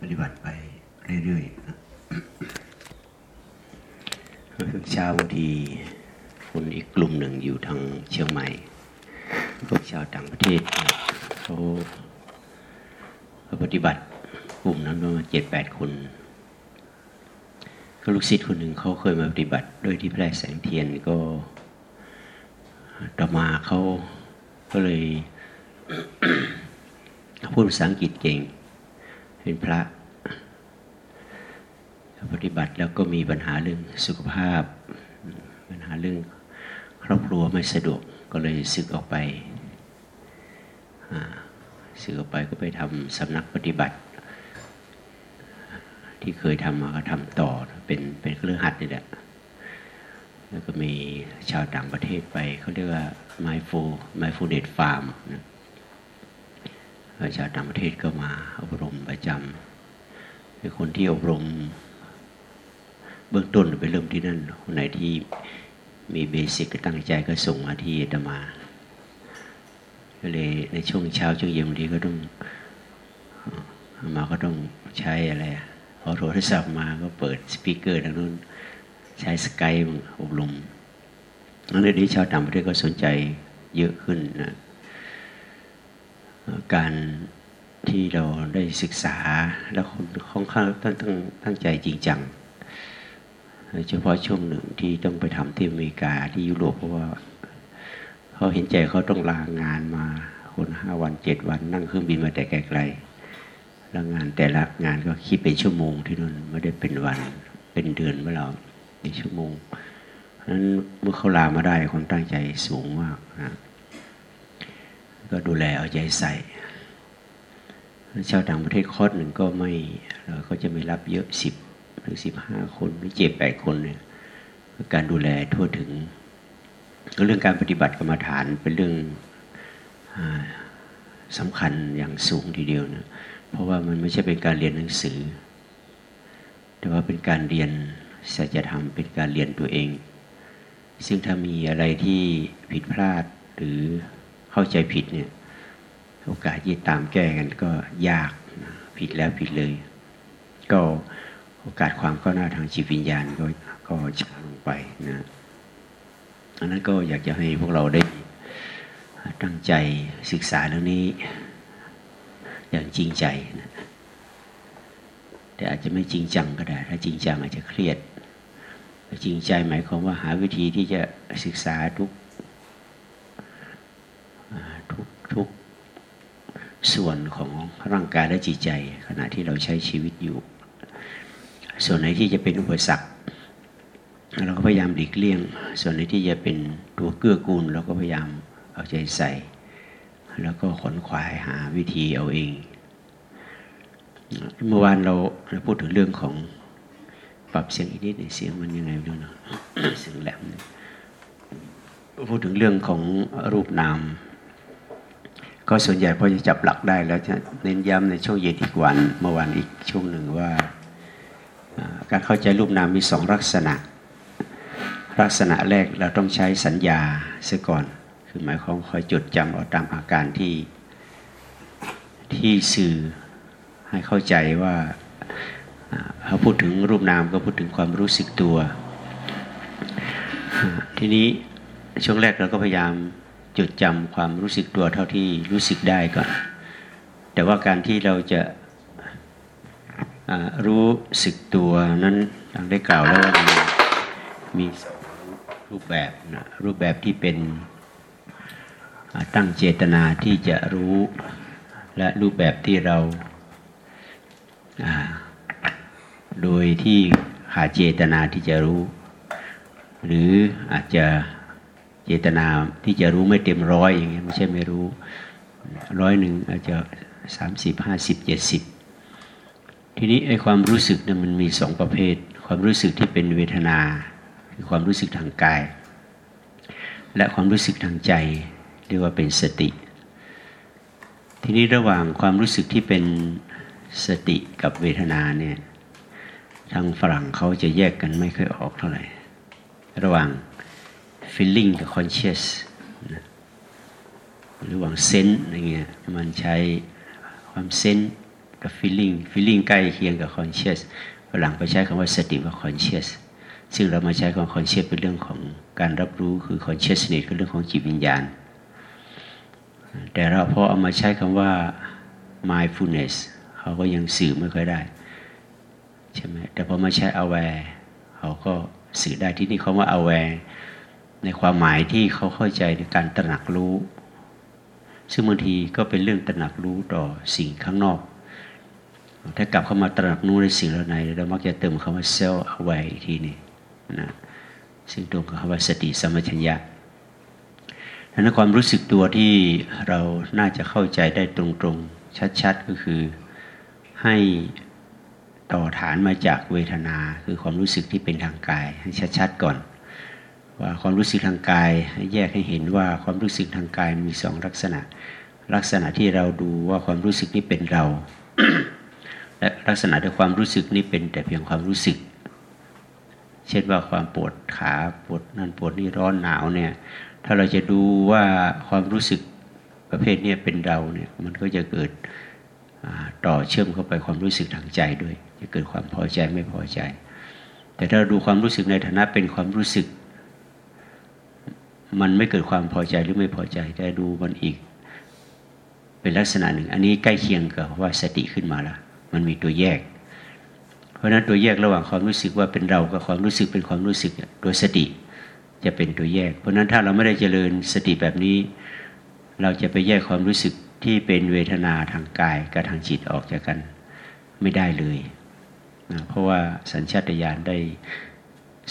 ปฏิบัติไปเรื่อยๆเช้าบางทีคนอีกกลุ่มหนึ่งอยู่ทางเชียงใหม่ พวกชาวต่างประเทศเขาปฏิบัติกลุ่มนั้นประมาณเจ็ดแปดคนก็ลูกศิษย์คนหนึ่งเขาเคยมาปฏิบัติด้วยที่แพร่แสงเทียนก็ต่อมาเขาก็เลยพูดภาษาอังกฤษเก่ง เป็นพระ ปฏิบัติแล้วก็มีปัญหาเรื่องสุขภาพ ปัญหาเรื่องครอบครัวไม่สะดวกก็เลยสึกออกไปสึกออกไปก็ไปทำสำนักปฏิบัติ ที่เคยทำมาก็ทำต่อเป็นเป็นเครื่องหัดนี่แหละแล้วก็มีชาวต่างประเทศไปเขาเรียกว่า mindful mindfulness farm นะ ชาวต่างประเทศก็มาอบรมประจำเป็นคนที่อบรม เบื้องต้นไปเริ่มที่นั่นคนไหนที่มีเบสิกก็ตั้งใจก็ส่งมาที่ธรรมาก็เลยในช่วงเช้าช่วงเย็นบางทีก็ต้องมาก็ต้องใช้อะไรพอโทรศัพท์มาก็เปิดสปีกเกอร์ทางนู้นใช้สกายอบรมนั่นเดี๋ยวนี้ชาวต่างประเทศก็สนใจเยอะขึ้นนะ การที่เราได้ศึกษาแล้วค่อนข้างตั้งตั้งตั้งใจจริงจังเฉพาะช่วงหนึ่งที่ต้องไปทำที่อเมริกาที่ยุโรปเพราะว่าเขาเห็นใจเขาต้องลางานมาคนห้าวันเจ็ดวัน นั่งเครื่องบินมาแต่ไกลๆแล้วงานแต่ละงานก็คิดเป็นชั่วโมงที่นั่นไม่ได้เป็นวันเป็นเดือนเมื่อเราเป็นชั่วโมงนั้นเมื่อเขาลามาได้ความตั้งใจสูงมากนะ ก็ดูแลเอาใจใส่ชาวต่างประเทศคอร์สหนึ่งก็ไม่เราก็จะไม่รับเยอะสิบหรือสิบห้าคนหรือเจ็ดแปดคนเนี่ยการดูแลทั่วถึง เรื่องการปฏิบัติกรรมฐานเป็นเรื่องสำคัญอย่างสูงทีเดียวนะเพราะว่ามันไม่ใช่เป็นการเรียนหนังสือ แต่ว่าเป็นการเรียนสัจธรรมเป็นการเรียนตัวเอง ซึ่งถ้ามีอะไรที่ผิดพลาดหรือ เข้าใจผิดเนี่ย โอกาสที่ตามแก้กันก็ยากผิดแล้วผิดเลย ก็โอกาสความก้าวหน้าทางจิตวิญญาณก็ก็ช้าลงไปนะอันนั้นก็อยากจะให้พวกเราได้ตั้งใจศึกษาเรื่องนี้ อย่างจริงใจนะแต่อาจจะไม่จริงจังก็ได้ ถ้าจริงจังอาจจะเครียด จริงใจหมายความว่าหาวิธีที่จะศึกษาทุก ทุกทุกส่วนของร่างกายและจิตใจ ขณะที่เราใช้ชีวิตอยู่ ส่วนไหนที่จะเป็นอุปสรรคเราก็พยายามหลีกเลี่ยง ส่วนไหนที่จะเป็นตัวเกื้อกูลเราก็พยายามเอาใจใส่ แล้วก็ขนขวายหาวิธีเอาเอง เมื่อวานเราเราพูดถึงเรื่องของปรับเสียงอีกนิดเสียงมันยังไงไม่รู้นะเสียงแหลมพูดถึงเรื่องของรูปนาม ก็ส่วนใหญ่พอจะจับหลักได้แล้วจะเน้นย้ำในช่วงเย็นอีกวันเมื่อวานอีกช่วงหนึ่งว่า การเข้าใจรูปนามมีสองลักษณะ ลักษณะแรกเราต้องใช้สัญญาเสียก่อน คือหมายความคอยจดจำเอาตามอาการที่ที่สื่อให้เข้าใจว่าเขาพูดถึงรูปนามก็พูดถึงความรู้สึกตัว ทีนี้ช่วงแรกเราก็พยายาม จดจำความรู้สึกตัวเท่าที่รู้สึกได้ก่อน แต่ว่าการที่เราจะรู้สึกตัวนั้นดังได้กล่าวแล้วว่ามีมีรูปแบบนะรูปแบบที่เป็นตั้งเจตนาที่จะรู้ และรูปแบบที่เราโดยที่ขาเจตนาที่จะรู้ หรืออาจจะ เจตนาที่จะรู้ไม่เต็มร้อยอย่างเงี้ยไม่ใช่ไม่รู้ร้อยหนึ่งอาจจะสามสิบห้าสิบเจ็ดสิบทีนี้ไอ้ความรู้สึกเนี่ยมันมีสองประเภท ความรู้สึกที่เป็นเวทนาคือความรู้สึกทางกาย และความรู้สึกทางใจเรียกว่าเป็นสติ ทีนี้ระหว่างความรู้สึกที่เป็นสติกับเวทนาเนี่ยทางฝรั่งเขาจะแยกกันไม่ค่อยออกเท่าไหร่ ระหว่าง feeling กับ conscious หรือว่างเซนอะไรเงี้ยมันใช้ความเซนกับ feeling feeling ใกล้เคียงกับ conscious ฝรั่งไปใช้คำว่าสติว่า conscious ซึ่งเรามาใช้คำว่า conscious เป็นเรื่องของการรับรู้คือ consciousness คือเรื่องของจิตวิญญาณ แต่เราพอเอามาใช้คำว่า mindfulness เขาก็ยังสื่อไม่ค่อยได้ใช่ไหมแต่พอมาใช้ aware เขาก็สื่อได้ที่นี่คำว่า aware ในความหมายที่เขาเข้าใจในการตระหนักรู้ ซึ่งบางทีก็เป็นเรื่องตระหนักรู้ต่อสิ่งข้างนอก ถ้ากลับเข้ามาตระหนักรู้ในสิ่งเหล่านั้นเรามักจะเติมคำว่า self aware อีกทีนี่นะซึ่งตรงกับคำว่าสติสมัชัญญะดังนั้นความรู้สึกตัวที่เราน่าจะเข้าใจได้ตรงๆ ชัดๆ ก็คือให้ต่อฐานมาจากเวทนา คือความรู้สึกที่เป็นทางกายให้ชัดๆก่อน ว่าความรู้สึกทางกายแยกให้เห็นว่าความรู้สึกทางกายมีสองลักษณะ ลักษณะที่เราดูว่าความรู้สึกนี้เป็นเรา และลักษณะที่ความรู้สึกนี้เป็นแต่เพียงความรู้สึก เช่นว่าความปวดขาปวดนั่นปวดนี่ร้อนหนาวเนี่ยถ้าเราจะดูว่าความรู้สึกประเภทนี้เป็นเราเนี่ยมันก็จะเกิดต่อเชื่อมเข้าไปความรู้สึกทางใจด้วย จะเกิดความพอใจไม่พอใจ แต่ถ้าดูความรู้สึกในฐานะเป็นความรู้สึก มันไม่เกิดความพอใจหรือไม่พอใจ แต่ดูมันอีก เป็นลักษณะหนึ่ง อันนี้ใกล้เคียงกับว่าสติขึ้นมาแล้วมันมีตัวแยก เพราะฉะนั้นตัวแยกระหว่างความรู้สึกว่าเป็นเรากับความรู้สึกเป็นความรู้สึกตัวสติจะเป็นตัวแยก เพราะฉะนั้นถ้าเราไม่ได้เจริญสติแบบนี้ เราจะไปแยกความรู้สึกที่เป็นเวทนาทางกายกับทางจิตออกจากกันไม่ได้เลยนะเพราะว่าสัญชาตญาณได้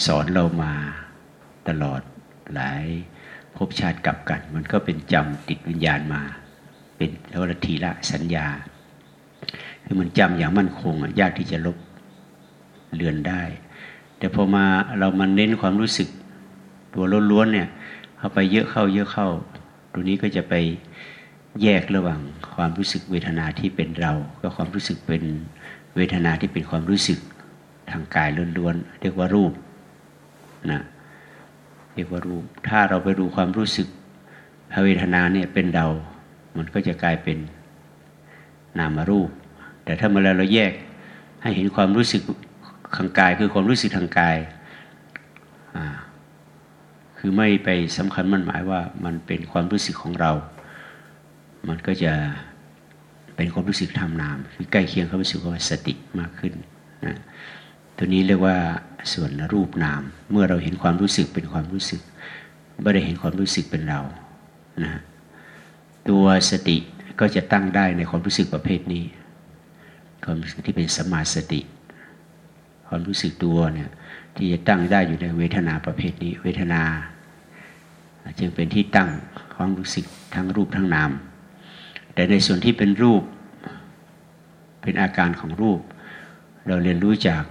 สอนเรามาตลอด หลายภพชาติกลับกัน มันก็เป็นจำติดวิญญาณมา เป็นแล้วละทีละสัญญา คือมันจำอย่างมั่นคงยากที่จะลบเลือนได้ แต่พอมาเรามาเน้นความรู้สึกตัวล้วนๆเนี่ยเข้าไปเยอะเข้าเยอะเข้า ตัวนี้ก็จะไปแยกระหว่างความรู้สึกเวทนาที่เป็นเรา กับความรู้สึกเป็นเวทนาที่เป็นความรู้สึกทางกายล้วนๆเรียกว่ารูปนะ รียกว่ารูป ถ้าเราไปดูความรู้สึกเวทนาเนี่ยเป็นเรา มันก็จะกลายเป็นนามรูป แต่ถ้าเมื่อเราแยกให้เห็นความรู้สึกทางกายคือความรู้สึกทางกาย คือไม่ไปสำคัญมันหมายว่ามันเป็นความรู้สึกของเรา มันก็จะเป็นความรู้สึกทำนาม คือใกล้เคียงความรู้สึกว่าสติมากขึ้นนะ ตัวนี้เรียกว่าส่วนรูปนาม เมื่อเราเห็นความรู้สึกเป็นความรู้สึก ไม่ได้เห็นความรู้สึกเป็นเรานะตัวสติก็จะตั้งได้ในความรู้สึกประเภทนี้ ความรู้สึกที่เป็นสมาสติ ความรู้สึกตัวเนี่ยที่จะตั้งได้อยู่ในเวทนาประเภทนี้ เวทนา จึงเป็นที่ตั้งความรู้สึกทั้งรูปทั้งนาม แต่ในส่วนที่เป็นรูปเป็นอาการของรูป เราเรียนรู้จาก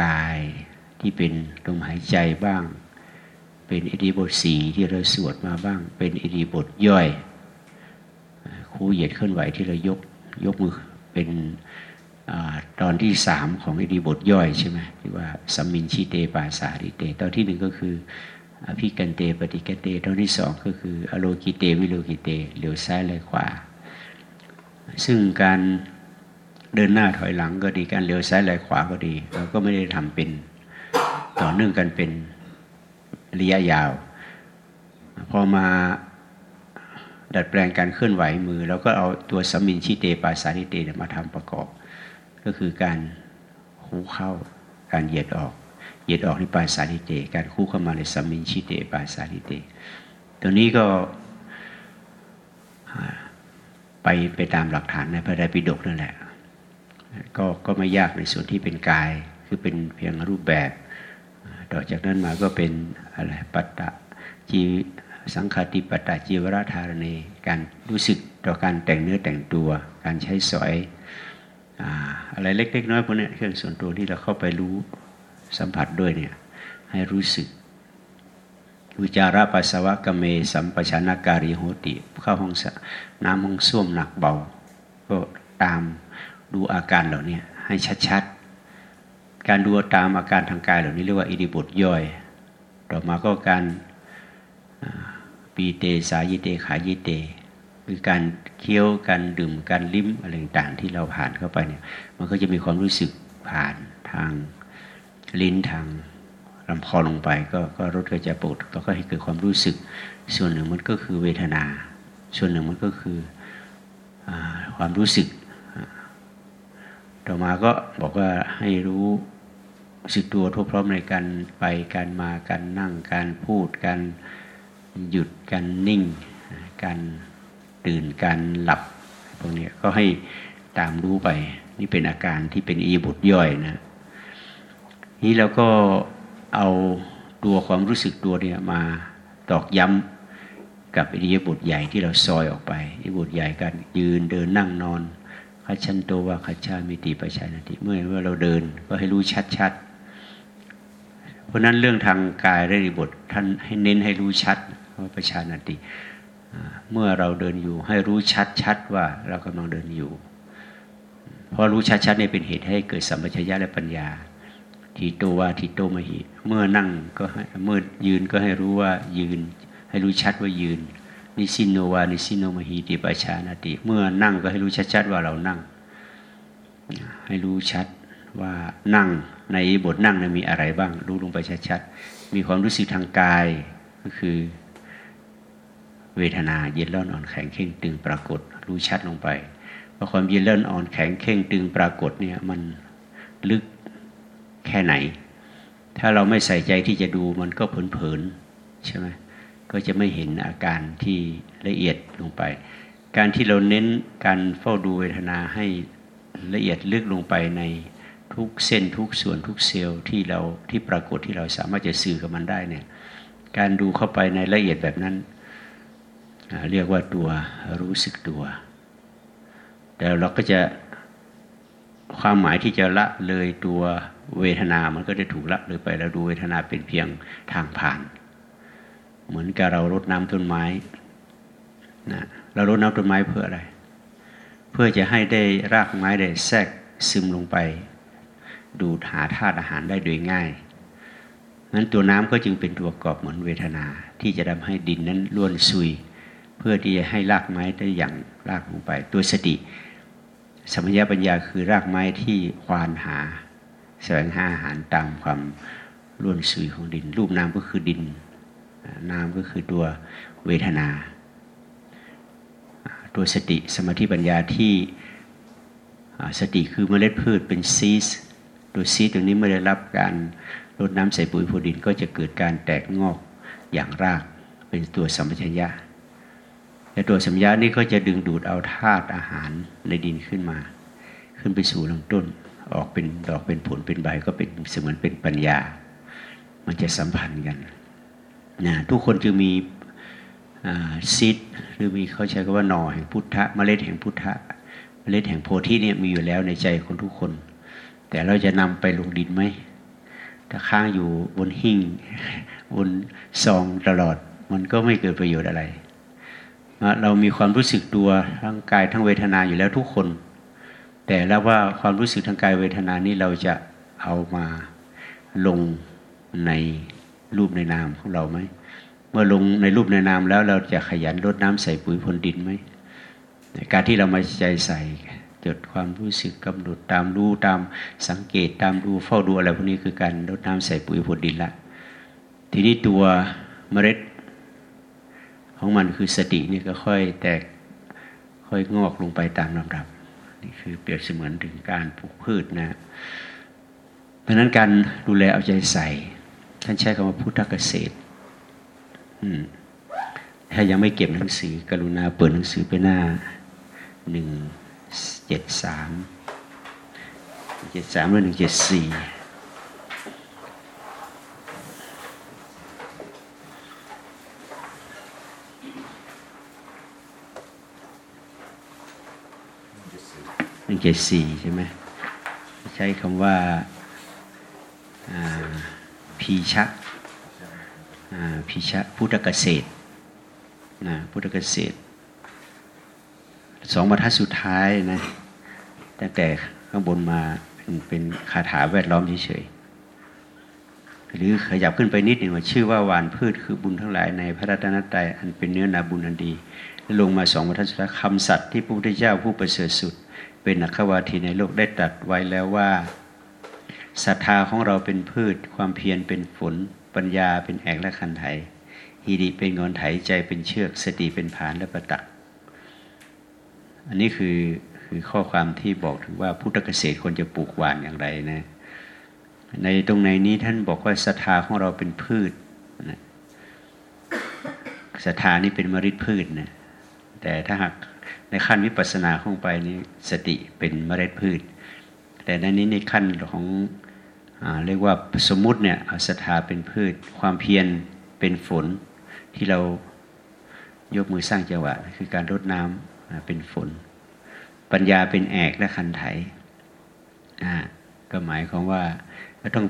กายที่เป็นลมหายใจบ้าง เป็นอิริบทสีที่เราสวดมาบ้าง เป็นอิริบทย่อยคู่เหยียดเคลื่อนไหวที่เรายกยกมือเป็นอตอนที่สามของอิริบทย่อยใช่ไหมที่ว่าสัมมินชิเตปาสาริเต ตอนที่หนึ่งก็คืออภิกันเตปฏิกันเตตอนที่สองก็คืออโลกิเตวิโลกิเตเหลียวซ้ายเลยขวา ซึ่งการ เดินหน้าถอยหลังก็ดีการเลี้ยวซ้ายไหลขวาก็ดี เราก็ไม่ได้ทำเป็นต่อเนื่องกันเป็นระยะยาว พอมาดัดแปลงการเคลื่อนไหวมือเราก็เอาตัวสมินชิเตปาสานิเตมาทำประกอบ ก็คือการคู่เข้าการเหยียดออกเหยียดออกในปาสานิเต การคู่เข้ามาในสมินชิเตปาสานิเตตัวนี้ก็ไปไปตามหลักฐานในพระไตรปิฎกนั่นแหละ ก็ก็ไม่ยากในส่วนที่เป็นกาย คือเป็นเพียงรูปแบบต่อจากนั้นมาก็เป็นอะไรปัตตะจีสังขติปัตตะจีวรธารณีการรู้สึกต่อการแต่งเนื้อแต่งตัว การใช้สอยอะไรเล็กๆน้อยพวกนี้เครื่องส่วนตัวที่เราเข้าไปรู้สัมผัสด้วยเนี่ยให้รู้สึกอุจาระปัสสาวะกเม สัมปชานาการิโหติ เข้าห้องน้ำห้องส้วมหนักเบา ก็ตาม ดูอาการเหล่านี้ให้ชัดๆ การดูตามอาการทางกายเหล่านี้เรียกว่าอิริบทย่อย ต่อมาก็การปีเตสายิเตขายิเต คือการเคี้ยวการดื่มการลิ้มอะไรต่างๆที่เราผ่านเข้าไปเนี่ยมันก็จะมีความรู้สึกผ่านทางลิ้นทางลำคอลงไปก็ก็รสก็จะปวดแล้วก็ให้เกิดความรู้สึก ส่วนหนึ่งมันก็คือเวทนา ส่วนหนึ่งมันก็คืออความรู้สึก ต่อมาก็บอกว่าให้รู้สึกตัวทั่วพร้อมในการไปการมาการนั่งการพูดการหยุดการนิ่ง การตื่นการหลับพวกนี้ก็ให้ตามรู้ไป นี่เป็นอาการที่เป็นอีบุตรย่อยนะนี้เราก็เอาตัวความรู้สึกตัวเนี่ยมาตอกย้ำกับอิริยาบถใหญ่ที่เราซอยออกไปอิริยาบถใหญ่กันยืนเดินนั่งนอน คัชันโตวาคัชามิติปัจานาติเมื่อว่าเราเดินก็ให้รู้ชัดๆ เพราะนั้นเรื่องทางกายอิริยาบถท่านให้เน้นให้รู้ชัดว่าปัจานาติเมื่อเราเดินอยู่ ให้รู้ชัดๆว่าเรากำลังเดินอยู่พอรู้ชัดๆเนี่ยเป็นเหตุให้เกิดสัมปชัญญะและปัญญาทีโตวาทีโตมหิ เมื่อนั่งก็เมื่อยืนก็ให้รู้ว่ายืน ให้รู้ชัดว่ายืน นิสินโนวานิสินโนมหิติปชานาติเมื่อนั่งก็ให้รู้ชัดๆว่าเรานั่ง ให้รู้ชัดว่านั่งในบทนั่งมีอะไรบ้าง รู้ลงไปชัดๆมีความรู้สึกทางกายก็คือเวทนาเย็นร้อนอ่อนแข็งเข่งตึงปรากฏ รู้ชัดลงไปพอความเย็นร้อนอ่อนแข็งเข่งตึงปรากฏเนี่ยมันลึกแค่ไหน ถ้าเราไม่ใส่ใจที่จะดูมันก็เผลนๆใช่ไหม ก็จะไม่เห็นอาการที่ละเอียดลงไป การที่เราเน้นการเฝ้าดูเวทนาให้ละเอียดลึกลงไปในทุกเส้นทุกส่วนทุกเซลล์ที่เราที่ปรากฏที่เราสามารถจะสื่อกับมันได้เนี่ยการดูเข้าไปในละเอียดแบบนั้น เรียกว่าตัวรู้สึกตัว แต่เราก็จะความหมายที่จะละเลยตัวเวทนา มันก็จะถูกละเลยไปแล้วดูเวทนาเป็นเพียงทางผ่าน เหมือนกับเรารดน้ำต้นไม้นะเรารดน้ำต้นไม้เพื่ออะไร เพื่อจะให้ได้รากไม้ได้แทรกซึมลงไป ดูดหาธาตุอาหารได้โดยง่ายนั้นตัวน้ำก็จึงเป็นตัวกอบเหมือนเวทนา ที่จะทำให้ดินนั้นล้วนซุย เพื่อที่จะให้รากไม้ได้อย่างรากลงไป ตัวสติสมัญญาปัญญาคือรากไม้ที่ควานหาแสวงหาอาหารตามความล้วนซุยของดิน รูปน้ำก็คือดิน น้ำก็คือตัวเวทนา ตัวสติสมาธิปัญญาที่สติคือเมล็ดพืชเป็นซีสตัวซีสตรงนี้เมื่อได้รับการรดน้ำใส่ปุ๋ยพรดินก็จะเกิดการแตกงอกอย่างรากเป็นตัวสัมปชัญญะแต่ตัวสัญญานี่ก็จะดึงดูดเอาธาตุอาหารในดินขึ้นมา ขึ้นไปสู่ลำต้นออกเป็นดอกเป็นผลเป็นใบก็เป็นเสมือนเป็นปัญญา มันจะสัมพันธ์กัน นะทุกคนจะมีซิดหรือมีเขาใช้คำว่าหน่อแห่งพุทธะเมล็ดแห่งพุทธะเมล็ดแห่งโพธิเนี่ยมีอยู่แล้วในใจคนทุกคน แต่เราจะนำไปลงดินไหมถ้าค้างอยู่บนหิ้งบนซองตลอด มันก็ไม่เกิดประโยชน์อะไร เรามีความรู้สึกตัวทั้งกายทั้งเวทนาอยู่แล้วทุกคน แต่แล้วว่าความรู้สึกทางกายเวทนานี้เราจะเอามาลงใน รูปในนามของเราไหม เมื่อลงในรูปในนามแล้วเราจะขยันรดน้ำใส่ปุ๋ยพรวนดินไหมการที่เรามาใจใส่จดความรู้สึกกำหนดตามรู้ตามสังเกตตามดูเฝ้าดูอะไรพวกนี้คือการรดน้ำใส่ปุ๋ยพรวนดินละ ทีนี้ตัวเมล็ด ของมันคือสตินี่ก็ค่อยแตกค่อยงอกลงไปตามลำดับนี่คือเปรียบเสมือนถึงการปลูกพืชนะเพราะนั้นการดูแลเอาใจใส่ ท่านใช้คำว่าพุทธเกษตรถ้ายังไม่เก็บหนังสือ กรุณาเปิดหนังสือไปหน้าหนึ่งเจ็ดสามเจ็ดสามและหนึ่งเจ็ดสี่นึ่งเจ็ดสี่ใช่ไหมใช้คำว่า พีชะพีชะพุทธเกษตรนะพุทธเกษตรสองบรรทัดสุดท้ายนะตั้งแต่ข้างบนมาเป็นเป็นคาถาแวดล้อมเฉยหรือขยับขึ้นไปนิดหนึ่งว่าชื่อว่าหวานพืชคือบุญทั้งหลายในพระรัตนตรัยอันเป็นเนื้อนาบุญอันดีลงมาสองบรรทัดคำสัตย์ที่พระพุทธเจ้าผู้ประเสริฐสุด เป็นนักวาทีในโลกได้ตรัสไว้แล้วว่า ศรัทธาของเราเป็นพืช ความเพียรเป็นฝน ปัญญาเป็นแอกและคันไถฮีดีเป็นงอนไถใจเป็นเชือก สติเป็นผานและประตัก อันนี้คือคือข้อความที่บอกถึงว่าพุทธเกษตรควรจะปลูกหวานอย่างไรนะ ในตรงในนี้ท่านบอกว่าศรัทธาของเราเป็นพืชนะศรัทธานี่เป็นมริดพืชนะแต่ถ้าหากในขั้นวิปัสสนาเข้าไปนี้สติเป็นเมล็ดพืช แต่ในนี้ในขั้นของ เรียกว่าสมมุติเนี่ยศรัทธาเป็นพืช ความเพียรเป็นฝนที่เรายกมือสร้างจังหวะ คือการรดน้ำเป็นฝน ปัญญาเป็นแอกและคันไถก็หมายความว่าก็ต้อง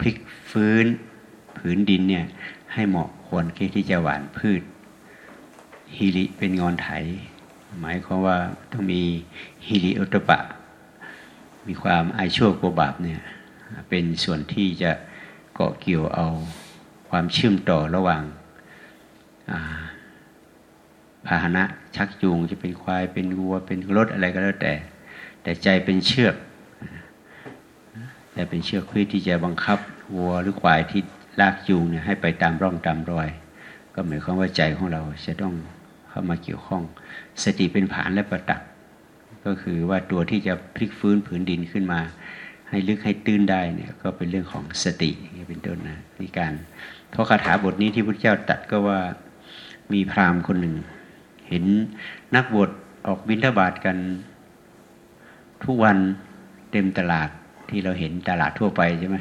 พลิกฟื้นผืนดินเนี่ยให้เหมาะควรที่จะหวานพืชฮิริเป็นงอนไถ หมายความว่าต้องมีฮิริอุตปะ มีความอายชั่วกบาปเนี่ย เป็นส่วนที่จะเกาะเกี่ยวเอาความเชื่อมต่อระหว่างพาหนะชักจูงจะเป็นควายเป็นวัวเป็นรถอะไรก็แล้วแต่ แต่ใจเป็นเชือกแต่เป็นเชือกเพื่อที่จะบังคับวัวหรือควายที่ลากจูงเนี่ยให้ไปตามร่องตามรอย ก็หมายความว่าใจของเราจะต้องเข้ามาเกี่ยวข้อง สติเป็นผานและประตัก ก็คือว่าตัวที่จะพลิกฟื้นผืนดินขึ้นมา ให้ลึกให้ตื้นได้เนี่ยก็เป็นเรื่องของสติเป็นต้นนะในการเพราะคาถาบทนี้ที่พระเจ้าตัดก็ว่ามีพราหมณ์คนหนึ่ง เห็นนักบวชออกบิณฑบาตกันทุกวันเต็มตลาดที่เราเห็นตลาดทั่วไปใช่ไหม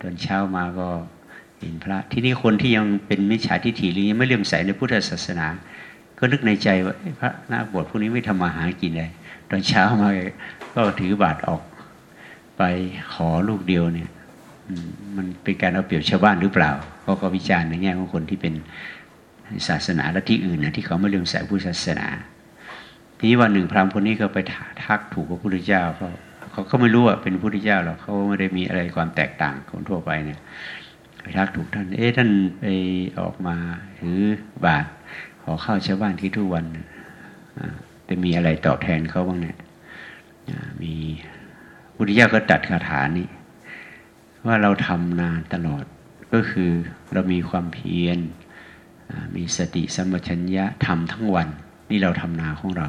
ตอนเช้ามาก็เห็นพระ ที่นี่คนที่ยังเป็นมิจฉาทิฏฐิหรือยังไม่เลื่อมใสในพุทธศาสนา ก็นึกในใจว่าพระนักบวชพวกนี้ไม่ทำมาหากินเลยตอนเช้ามาก็ถือบาตรออก ไปขอลูกเดียวเนี่ยมันเป็นการเอาเปรียบชาวบ้านหรือเปล่าเขาก็วิจารณ์ในแง่ของคนที่เป็นศาสนาและที่อื่นนะที่เขาไม่เลื่อมใสพุทธศาสนา ทีนี้วันหนึ่งพราหมณ์คนนี้ก็ไปทักถูกพระพุทธเจ้าเขาเขาก็ไม่รู้ว่าเป็นพระพุทธเจ้าหรอกเขาไม่ได้มีอะไรความแตกต่างคนทั่วไปเนี่ยไปทักถูกท่าน เอ๊ะท่านไปออกมาถือบาตรขอข้าวชาวบ้านที่ทุกวันจะมีอะไรตอบแทนเขาบ้างเนี่ยมี พุทธเจ้าก็ตัดคาถานี้ ว่าเราทำนานตลอดก็คือเรามีความเพียรมีสติสมัชัญญะทำทั้งวัน นี่เราทำนาของเรา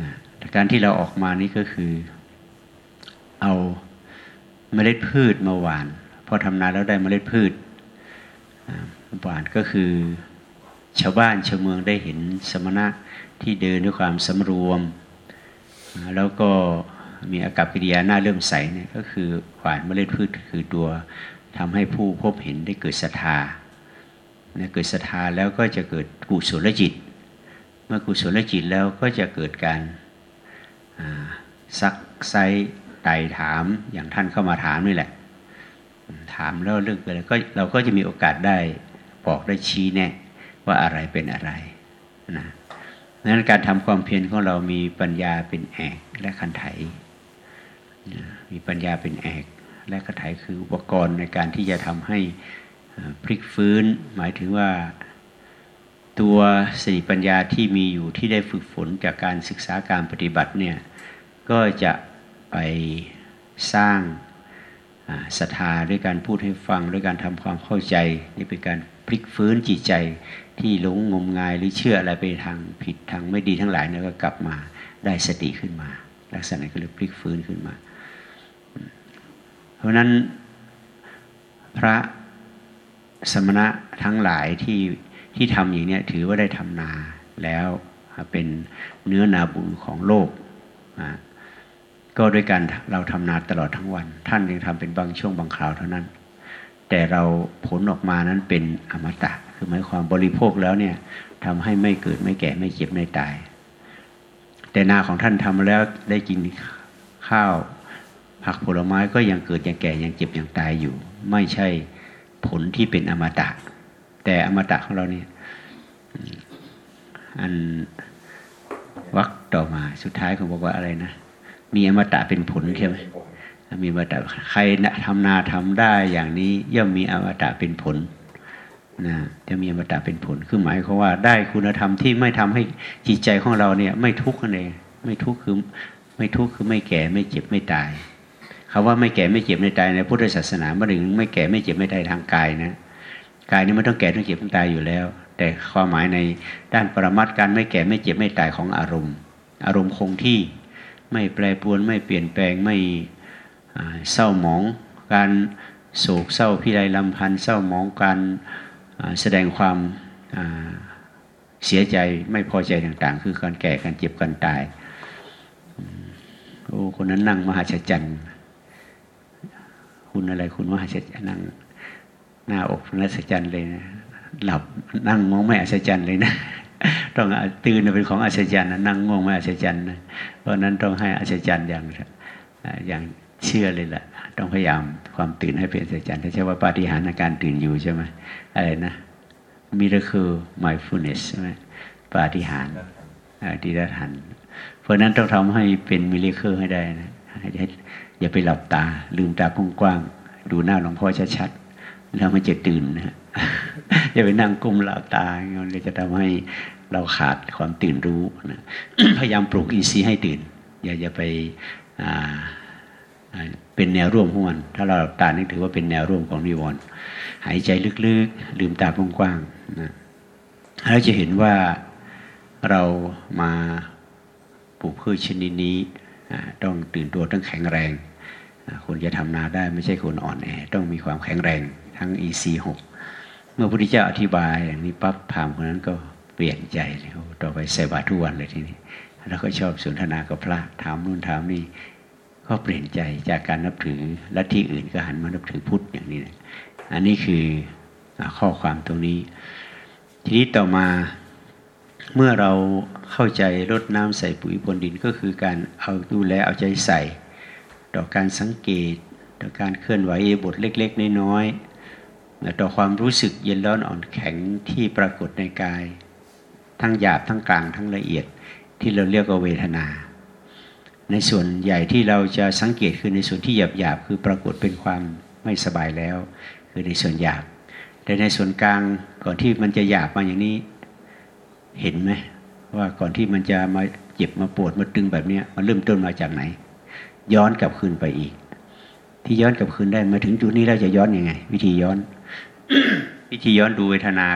นะการที่เราออกมานี่ก็คือ เอาเมล็ดพืชมาหวานพอทำนาแล้วได้เมล็ดพืชหวานก็คือชาวบ้านชาวเมืองได้เห็นสมณะที่เดินด้วยความสำรวม แล้วก็ มีอากับกิริยาหน้าเริ่มใสเนี่ยก็คือหวานเมล็ดพืชคือตัวทำให้ผู้พบเห็นได้เกิดศรัทธาเกิดศรัทธาแล้วก็จะเกิดกุศลจิต เมื่อกุศลจิตแล้วก็จะเกิดการซักไซไต่ถามอย่างท่านเข้ามาถามนี่แหละ ถามแล้วเรื่องอะไรก็เราก็จะมีโอกาสได้บอกได้ชี้แน่ว่าอะไรเป็นอะไรนะนั้นการทำความเพียรของเรามีปัญญาเป็นแอกและคันไถ มีปัญญาเป็นแอกและกระไถคืออุปกรณ์ในการที่จะทำให้พลิกฟื้น หมายถึงว่าตัวสติปัญญาที่มีอยู่ที่ได้ฝึกฝนจากการศึกษาการปฏิบัติเนี่ยก็จะไปสร้างศรัทธาด้วยการพูดให้ฟังด้วยการทำความเข้าใจนี่เป็นการพลิกฟื้นจิตใจที่หลงงมงายหรือเชื่ออะไรไปทางผิดทางไม่ดีทั้งหลายเนี่ยก็กลับมาได้สติขึ้นมา ลักษณะก็เลยพลิกฟื้นขึ้นมา เพราะนั้นพระสมณะทั้งหลายที่ที่ทำอย่างนี้ถือว่าได้ทำนาแล้วเป็นเนื้อนาบุญของโลก ก็ด้วยการเราทำนาตลอดทั้งวัน ท่านยังทำเป็นบางช่วงบางคราวเท่านั้น แต่เราผลออกมานั้นเป็นอมตะ คือหมายความบริโภคแล้วเนี่ยทำให้ไม่เกิดไม่แก่ไม่เจ็บไม่ตาย แต่นาของท่านทำแล้วได้กินข้าว ผักผลไม้ก็ยังเกิดยังแก่ยังเจ็บยังตายอยู่ ไม่ใช่ผลที่เป็นอมตะ แต่อมตะของเราเนี่ยอันวักต่อมาสุดท้ายเขาบอกว่าอะไรนะมีอมตะเป็นผลใช่ไหมมีอมตะใครทำนาทำได้อย่างนี้ย่อมมีอมตะเป็นผลนะจะมีอมตะเป็นผลคือหมายความว่าได้คุณธรรมที่ไม่ทำให้จิตใจของเราเนี่ย ไม่ทุกข์นั่นเองไม่ทุกข์คือไม่ทุกข์คือไม่แก่ไม่เจ็บไม่ตาย คาว่าไม่แก่ไม่เจ็บไม่ตายในพุทธศาสนาไม่ถึงไม่แก่ไม่เจ็บไม่ตายทางกายนะกายนี้มันต้องแก่ต้องเจ็บต้องตายอยู่แล้ว แต่ความหมายในด้านปรมัตการไม่แก่ไม่เจ็บไม่ตายของอารมณ์ อารมณ์คงที่ไม่แปรปรวนไม่เปลี่ยนแปลงไม่เศร้าหมอง การโศกเศร้าพิไรลำพันธ์เศร้าหมองการแสดงความเสียใจไม่พอใจต่างๆ คือการแก่การเจ็บการตายโอ้คนนั้นนั่งมหาชัน คุณอะไรคุณมหาชันนั่งหน้าอกนัศจรรย์เลยนะหลับนั่งมองไม่อัศจรรย์เลยนะต้องตื่นเป็นของอัศจรรย์นั่งง่วงไม่อัศจรรย์นะเพราะนั้นต้องให้อัศจรรย์อย่างอย่างเชื่อเลยแหละต้องพยายามความตื่นให้เป็นอัศจรรย์ถ้าใช่ว่าปาฏิหาริย์การตื่นอยู่ใช่ไหมอะไรนะ miracle mindfulness ใช่ไหมปาฏิหาริย์ดีดทันเพราะนั้นต้องทำให้เป็นมิเลเคอร์ให้ได้นะ อย่าไปหลับตา ลืมตากว้างๆดูหน้าหลวงพ่อชัดๆแล้วมันจะตื่นนะอย่าไปนั่งกุมหลับตามันจะทำให้เราขาดความตื่นรู้นะพยายามปลุกอินทรีย์ให้ตื่น อย่าอย่าไปเป็นแนวร่วมของมันถ้าเราหลับตานี่ถือว่าเป็นแนวร่วมของนิวรณ์หายใจลึกๆ ลืมตากว้างๆนะเราจะเห็นว่าเรามาปลูกพืชชนิดนี้ ต้องตื่นตัวต้องแข็งแรง คนจะทำนาได้ไม่ใช่คนอ่อนแอ ต้องมีความแข็งแรงทั้ง EC6 เมื่อพระพุทธเจ้าอธิบายอย่างนี้ปั๊บพามคนนั้นก็เปลี่ยนใจเลยต่อไปใส่บาตรทุกวันเลยทีนี้ แล้วก็ชอบสนทนากับพระถามนู่นถามนี่ก็เปลี่ยนใจจากการนับถือละที่อื่นก็หันมานับถือพุทธอย่างนี้นะอันนี้คือข้อความตรงนี้ ทีนี้ต่อมาเมื่อเราเข้าใจรดน้ำใส่ปุ๋ยบนดินก็คือการเอาดูแลเอาใจใส่ ต่อการสังเกต ต่อการเคลื่อนไหวบทเล็ก ๆ น้อยๆต่อความรู้สึกเย็นร้อนอ่อนแข็งที่ปรากฏในกาย ทั้งหยาบทั้งกลางทั้งละเอียดที่เราเรียกว่าเวทนา ในส่วนใหญ่ที่เราจะสังเกตคือในส่วนที่หยาบหยาบคือปรากฏเป็นความไม่สบายแล้ว คือในส่วนหยาบ แต่ในส่วนกลางก่อนที่มันจะหยาบมาอย่างนี้เห็นไหมว่าก่อนที่มันจะมาเจ็บมาปวดมาตึงแบบนี้มันเริ่มต้นมาจากไหน ย้อนกลับคืนไปอีก ที่ย้อนกลับคืนได้มาถึงจุดนี้แล้วจะย้อนอยังไง วิธีย้อน วิธีย้อนดูเวทนา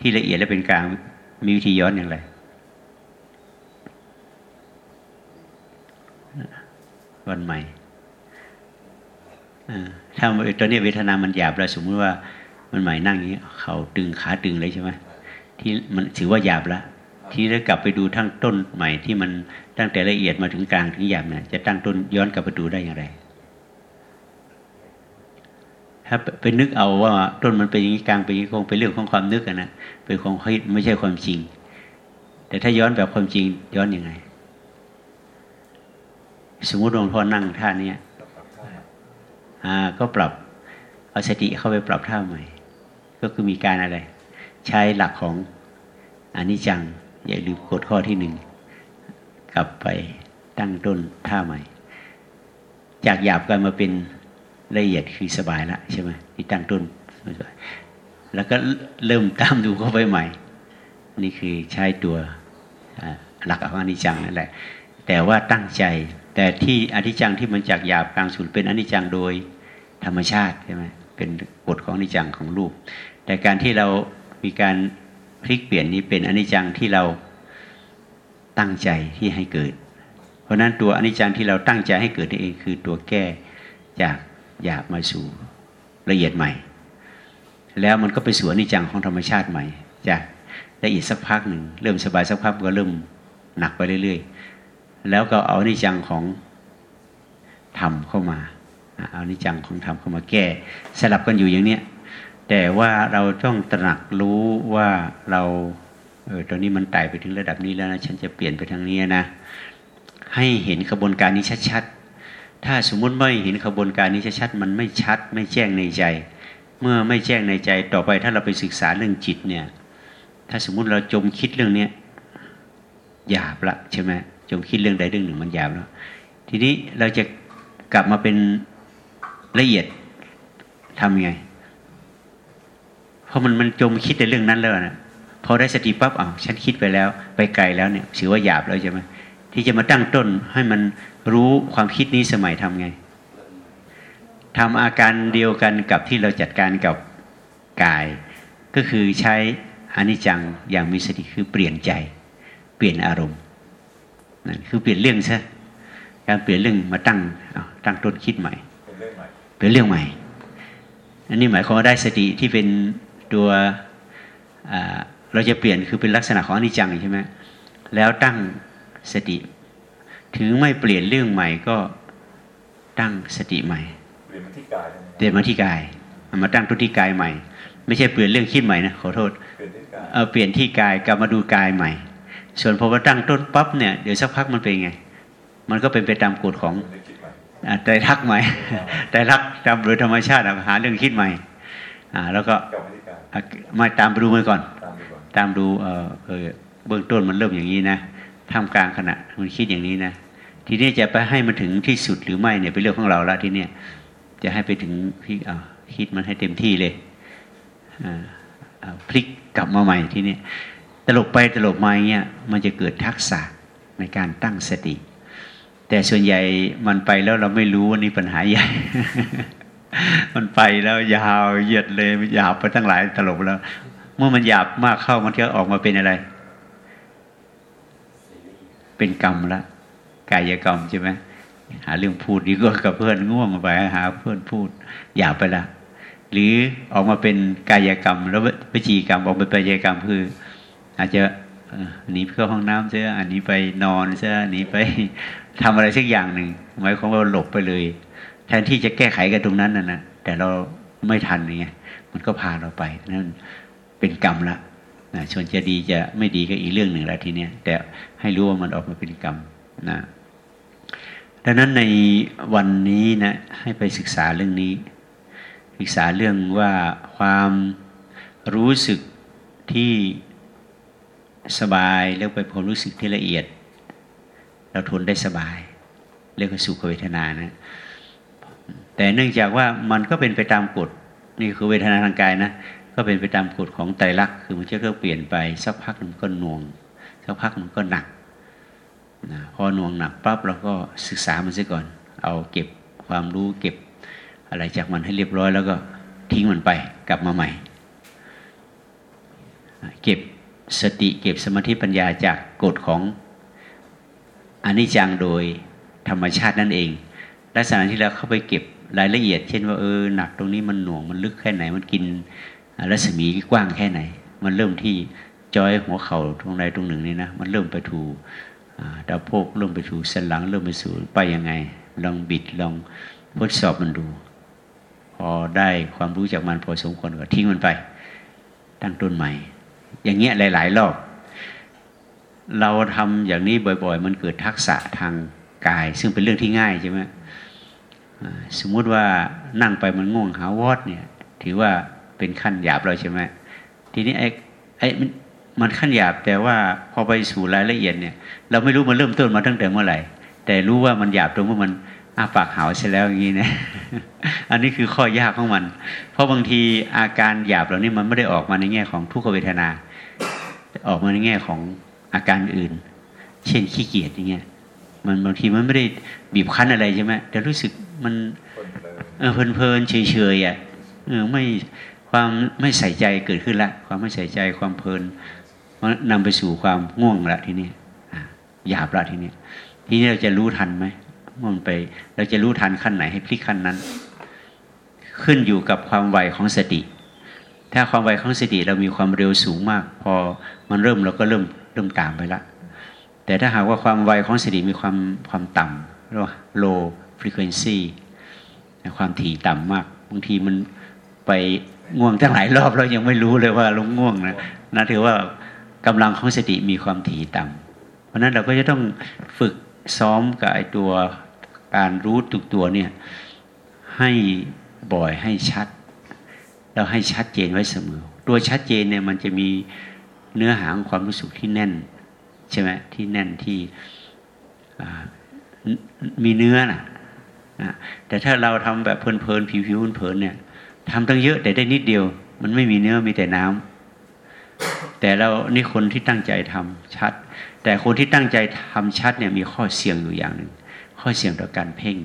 ที่ละเอียดและเป็นกลางมีวิธีย้อนอย่างไรวันใหม่ถ้าตอนนี้เวทนามันหยาบเราสมมติว่ามันใหม่นั่งอย่างนี้เขาตึงขาตึงเลยใช่ไหมที่มันถือว่าหยาบละที่ได้กลับไปดูทั้งต้นใหม่ที่มัน ตั้งแต่ละเอียดมาถึงกลางถึงหยาบเนี่ยจะตั้งต้นย้อนกลับไปดูได้อย่างไร ถ้าไปนึกเอาว่าต้นมันเป็นอย่างนี้กลางเป็นอย่างนี้คงเป็นเรื่องของความนึกนะเป็นของคิดไม่ใช่ความจริง แต่ถ้าย้อนแบบความจริงย้อนอยังไง สมมติหลวงพ่อนั่งท่านี้อ่าก็ปรับเอาสติเข้าไปปรับท่าใหม่ ก็คือมีการอะไร ใช้หลักของอนิจจัง อย่าลืมกดข้อที่หนึ่ง กลับไปตั้งต้นท่าใหม่ จากหยาบกันมาเป็นละเอียดคือสบายละใช่ไหมที่ตั้งต้นแล้วก็เริ่มตามดูเข้าไปใหม่ นี่คือใช้ตัวหลักของอนิจจังนั่นแหละ แต่ว่าตั้งใจ แต่ที่อนิจจังที่มันจากหยาบกลางสูนเป็นอนิจจังโดยธรรมชาติใช่ไหมเป็นกฎของอนิจจังของรูป แต่การที่เรามีการพลิกเปลี่ยนนี้เป็นอนิจจังที่เรา ตั้งใจที่ให้เกิด เพราะนั้นตัวอนิจจังที่เราตั้งใจให้เกิดนี่เองคือตัวแก้จากหยาบมาสู่ละเอียดใหม่ แล้วมันก็ไปสู่อนิจจังของธรรมชาติใหม่จากละเอียดสักพักหนึ่งเริ่มสบายสักพักก็เริ่มหนักไปเรื่อย ๆ แล้วก็เอาอนิจจังของธรรมเข้ามาเอาอนิจจังของธรรมเข้ามาแก้สลับกันอยู่อย่างเนี้ยแต่ว่าเราต้องตระหนักรู้ว่าเรา เออตอนนี้มันไต่ไปถึงระดับนี้แล้วนะฉันจะเปลี่ยนไปทางนี้นะ ให้เห็นขบวนการนี้ชัดๆถ้าสมมุติไม่เห็นขบวนการนี้ชัดๆมันไม่ชัด ไม่แจ้งในใจ เมื่อไม่แจ้งในใจต่อไปถ้าเราไปศึกษาเรื่องจิตเนี่ย ถ้าสมมุติเราจมคิดเรื่องเนี้ยหยาบละใช่ไหมจมคิดเรื่องใดเรื่องหนึ่งมันหยาบแล้ว ทีนี้เราจะกลับมาเป็นละเอียดทำยังไง เพราะมันมันจมคิดในเรื่องนั้นแล้วนะ พอได้สติปั๊บอะฉันคิดไปแล้ว ไปไกลแล้วเนี่ยถือว่าหยาบแล้วใช่ไหมที่จะมาตั้งต้นให้มันรู้ความคิดนี้สมัยทำไงทำอาการเดียวกันกับที่เราจัดการกับกาย ก็คือใช้อนิจจังอย่างมีสติคือเปลี่ยนใจ เปลี่ยนอารมณ์นั่นคือเปลี่ยนเรื่องซะการเปลี่ยนเรื่องมาตั้งตั้งต้นคิดใหม่ เป็นเรื่องใหม่ อันนี้หมายความว่าได้สติที่เป็นตัว เราจะเปลี่ยนคือเป็นลักษณะของอนิจจังใช่ไหมแล้วตั้งสติ ถึงไม่เปลี่ยนเรื่องใหม่ก็ตั้งสติใหม่เปลี่ยนมาที่กายเปลี่ยนมาที่กายมาตั้งตัวที่กายใหม่ ไม่ใช่เปลี่ยนเรื่องคิดใหม่นะขอโทษเออเปลี่ยนที่กายกลับมาดูกายใหม่ ส่วนพอมาตั้งต้นปั๊บเนี่ยเดี๋ยวสักพักมันเป็นไง มันก็เป็นไปตามกฎของแต่ทักใหม่แต่ทักตามโดยธรรมชาติหาเรื่องคิดใหม่อ่าแล้วก็มาตามไปดูมันก่อน ตามดูเออเบื้องต้นมันเริ่มอย่างนี้นะท่ามกลางขณะมันคิดอย่างนี้นะทีนี้จะไปให้มันถึงที่สุดหรือไม่เนี่ยเป็นเรื่องของเราแล้วทีเนี้ยจะให้ไปถึงที่อ่าคิดมันให้เต็มที่เลยพลิกกลับมาใหม่ทีนี้ตลบไปตลบมาเงี้ยมันจะเกิดทักษะในการตั้งสติ แต่ส่วนใหญ่มันไปแล้วเราไม่รู้ว่านี่ปัญหาใหญ่ มันไปแล้วยาวเหยียดเลยยาวไปตั้งหลายตลบแล้ว เมื่อมันหยาบมากเข้ามันก็ออกมาเป็นอะไร เป็นกรรมละกายกรรมใช่ไหมหาเรื่องพูดดีกว่ากับเพื่อนง่วงไปหาเพื่อนพูดหยาบไปละหรือออกมาเป็นกายกรรม แล้ววิจีกรรมออกเป็นปายกรรมคือ อาจจะหนีเข้าห้องน้ำเสียอันนี้ไปนอนเสียหนีไปทำอะไรสักอย่างหนึ่งหมายความว่าหลบไปเลย แทนที่จะแก้ไขกันตรงนั้นน่ะนะแต่เราไม่ทันไงมันก็พาเราไปนั่น เป็นกรรมละนะชวนจะดีจะไม่ดีก็อีกเรื่องหนึ่งละทีเนี้ยแต่ให้รู้ว่ามันออกมาเป็นกรรมนะดังนั้นในวันนี้นะให้ไปศึกษาเรื่องนี้ ศึกษาเรื่องว่าความรู้สึกที่สบายเรียกไปความรู้สึกที่ละเอียด เราทนได้สบาย เรียกว่าสุขเวทนานะแต่เนื่องจากว่ามันก็เป็นไปตามกฎนี่คือเวทนาทางกายนะ ก็เป็นไปตามกฎของไตรลักษณ์คือมันจะเริ่มเปลี่ยนไปสักพักมันก็หน่วงสักพักมันก็หนักนะพอหน่วงหนักปั๊บเราก็ศึกษามันซะก่อน เอาเก็บความรู้เก็บอะไรจากมันให้เรียบร้อย แล้วก็ทิ้งมันไปกลับมาใหม่ เก็บสติเก็บสมาธิปัญญาจากกฎของอนิจจังโดยธรรมชาตินั่นเอง ลักษณะที่เราเข้าไปเก็บรายละเอียด เช่นว่าเออหนักตรงนี้มันหน่วงมันลึกแค่ไหนมันกิน รัศมีกว้างแค่ไหน มันเริ่มที่จอยหัวเข่าตรงใดตรงหนึ่งนี่นะมันเริ่มไปถูดาวโพกเริ่มไปถูสันหลัง เริ่มไปสู่ไปยังไง ลองบิดลองทดสอบมันดู พอได้ความรู้จากมันพอสมควรก็ทิ้งมันไป ตั้งต้นใหม่ อย่างเงี้ยหลาย ๆ รอบ เราทำอย่างนี้บ่อยๆ มันเกิดทักษะทางกาย ซึ่งเป็นเรื่องที่ง่ายใช่ไหมสมมุติว่านั่งไปมันง่วงหาวอดเนี่ย ถือว่า เป็นขั้นหยาบเราใช่ไหมทีนี้ไอ้ไอ้มันขั้นหยาบแต่ว่าพอไปสู่รายละเอียดเนี่ย เราไม่รู้มันเริ่มต้นมาตั้งแต่เมื่อไหร่ แต่รู้ว่ามันหยาบตรงเมื่อมันอาปากหาวเสร็จแล้วอย่างนี้นะอันนี้คือข้อยากของมัน เพราะบางทีอาการหยาบเหล่านี้มันไม่ได้ออกมาในแง่ของทุกขเวทนา ออกมาในแง่ของอาการอื่น เช่นขี้เกียจอย่างเงี้ยมันบางทีมันไม่ได้บีบคั้นอะไรใช่ไหมแต่รู้สึกมันเออเพลินๆเฉยๆอะเออไม่ ความไม่ใส่ใจเกิดขึ้นละ ความไม่ใส่ใจความเพลินมันนำไปสู่ความง่วงละทีนี้หยาบละทีนี้ทีนี้เราจะรู้ทันไหมมันไป เราจะรู้ทันขั้นไหนให้พลิกขั้นนั้น ขึ้นอยู่กับความไวของสติ ถ้าความไวของสติเรามีความเร็วสูงมาก พอมันเริ่มเราก็เริ่มเริ่มตามไปละแต่ถ้าหากว่าความไวของสติมีความความต่ำเรียกว่า low frequency ความถี่ต่ำมากบางทีมันไป ง่วงตั้งหลายรอบเรายังไม่รู้เลยว่าลงง่วงนะนะถือว่ากำลังของสติมีความถี่ต่ำเพราะนั้นเราก็จะต้องฝึกซ้อมกับไอตัวการรู้ทุกตัวเนี่ยให้บ่อยให้ชัดเราให้ชัดเจนไว้เสมอ ตัวชัดเจนเนี่ยมันจะมีเนื้อหาของความรู้สึกที่แน่นใช่ไหมที่แน่นที่มีเนื้อนะนะแต่ถ้าเราทำแบบเพลินๆผิวๆเพลินเนี่ย ทำตั้งเยอะแต่ได้นิดเดียว มันไม่มีเนื้อมีแต่น้ำแต่เรานี่คนที่ตั้งใจทำชัด แต่คนที่ตั้งใจทำชัดเนี่ยมีข้อเสี่ยงอยู่อย่างหนึ่งข้อเสี่ยงต่อการเพ่ง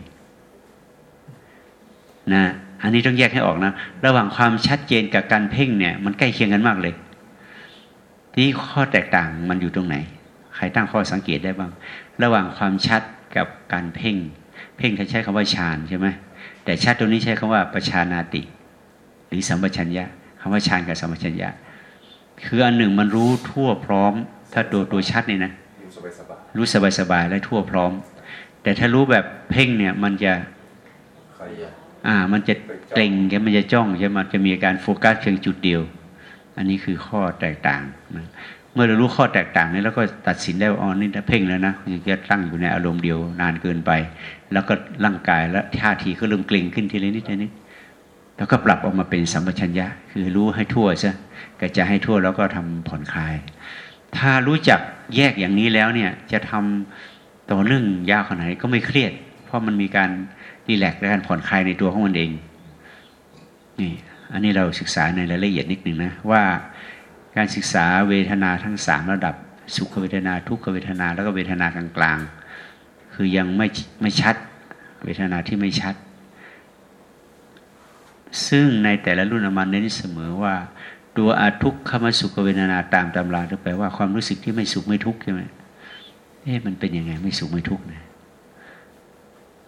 นะอันนี้ต้องแยกให้ออกนะ ระหว่างความชัดเจนกับการเพ่งเนี่ย มันใกล้เคียงกันมากเลย ที่ข้อแตกต่างมันอยู่ตรงไหน ใครตั้งข้อสังเกตได้บ้าง ระหว่างความชัดกับการเพ่ง เพ่งเขาใช้คำว่าฌานใช่ไหมแต่ชัดตรงนี้ใช้คำว่าประชานาติ หรือสัมปชัญญะคำว่าฌานกับสัมปชัญญะ คืออันหนึ่งมันรู้ทั่วพร้อม ถ้าตัวตัวชัดนี่นะรู้สบายสบายและทั่วพร้อม แต่ถ้ารู้แบบเพ่งเนี่ยมันจะอ่า มันจะเกร็งแกมันจะจ้องใช่ไหมมันจะมีการโฟกัสเพียงจุดเดียว อันนี้คือข้อแตกต่างนะเมื่อเรารู้ข้อแตกต่างนี้แล้วก็ตัดสินได้ว่าอ๋อนี่เพ่งแล้วนะยังจะตั้งอยู่ในอารมณ์เดียวนานเกินไป แล้วก็ร่างกายและท่าทีก็เริ่มเกร็งขึ้นทีละนิดทีละนิด แล้วก็ปรับออกมาเป็นสัมปชัญญะ คือรู้ให้ทั่วซะกระจายให้ทั่วแล้วก็ทำผ่อนคลาย ถ้ารู้จักแยกอย่างนี้แล้วเนี่ยจะทำต่อเนื่องยาวขนาดไหนก็ไม่เครียด เพราะมันมีการรีแลกและการผ่อนคลายในตัวของมันเองนี่อันนี้เราศึกษาในรายละเอียดนิดหนึ่งนะว่าการศึกษาเวทนาทั้งสามระดับ สุขเวทนาทุกขเวทนาแล้วก็เวทนากลางๆคือยังไม่ไม่ชัด เวทนาที่ไม่ชัด ซึ่งในแต่ละรุ่นมันเน้นเสมอว่า ตัวอาทุกขมสุขเวทนาตามตำราแปลว่าความรู้สึกที่ไม่สุขไม่ทุกข์ใช่ไหมเอ๊ะมันเป็นยังไงไม่สุขไม่ทุกข์นะ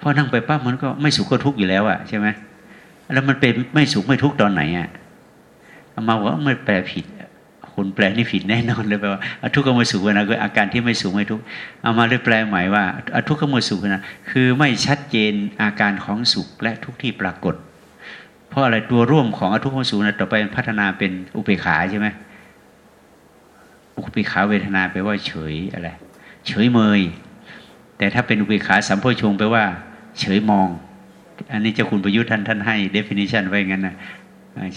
พอนั่งไปปั๊บมันก็ไม่สุขก็ทุกข์อยู่แล้วอะใช่ไหมแล้วมันเป็นไม่สุขไม่ทุกข์ตอนไหนอะมาว่าไม่แปลผิดคนแปลนี่ผิดแน่นอนเลยแปลว่าอทุกขมสุขนะคืออาการที่ไม่สุขไม่ทุกข์เอามาเลยแปลหมายว่าอทุกขมสุขนะคือไม่ชัดเจนอาการของสุขและทุกข์ที่ปรากฏ เพราะอะไรตัวร่วมของอทุกขมสุขนะต่อไปพัฒนาเป็นอุเบกขาใช่ไหมอุเบกขาเวทนาแปลว่าเฉยอะไร เฉยเมย แต่ถ้าเป็นอุเบกขาสัมโพชงแปลว่า เฉยมอง อันนี้เจ้าคุณประยุทธ์ท่านท่านให้ definition ไว้งั้นนะ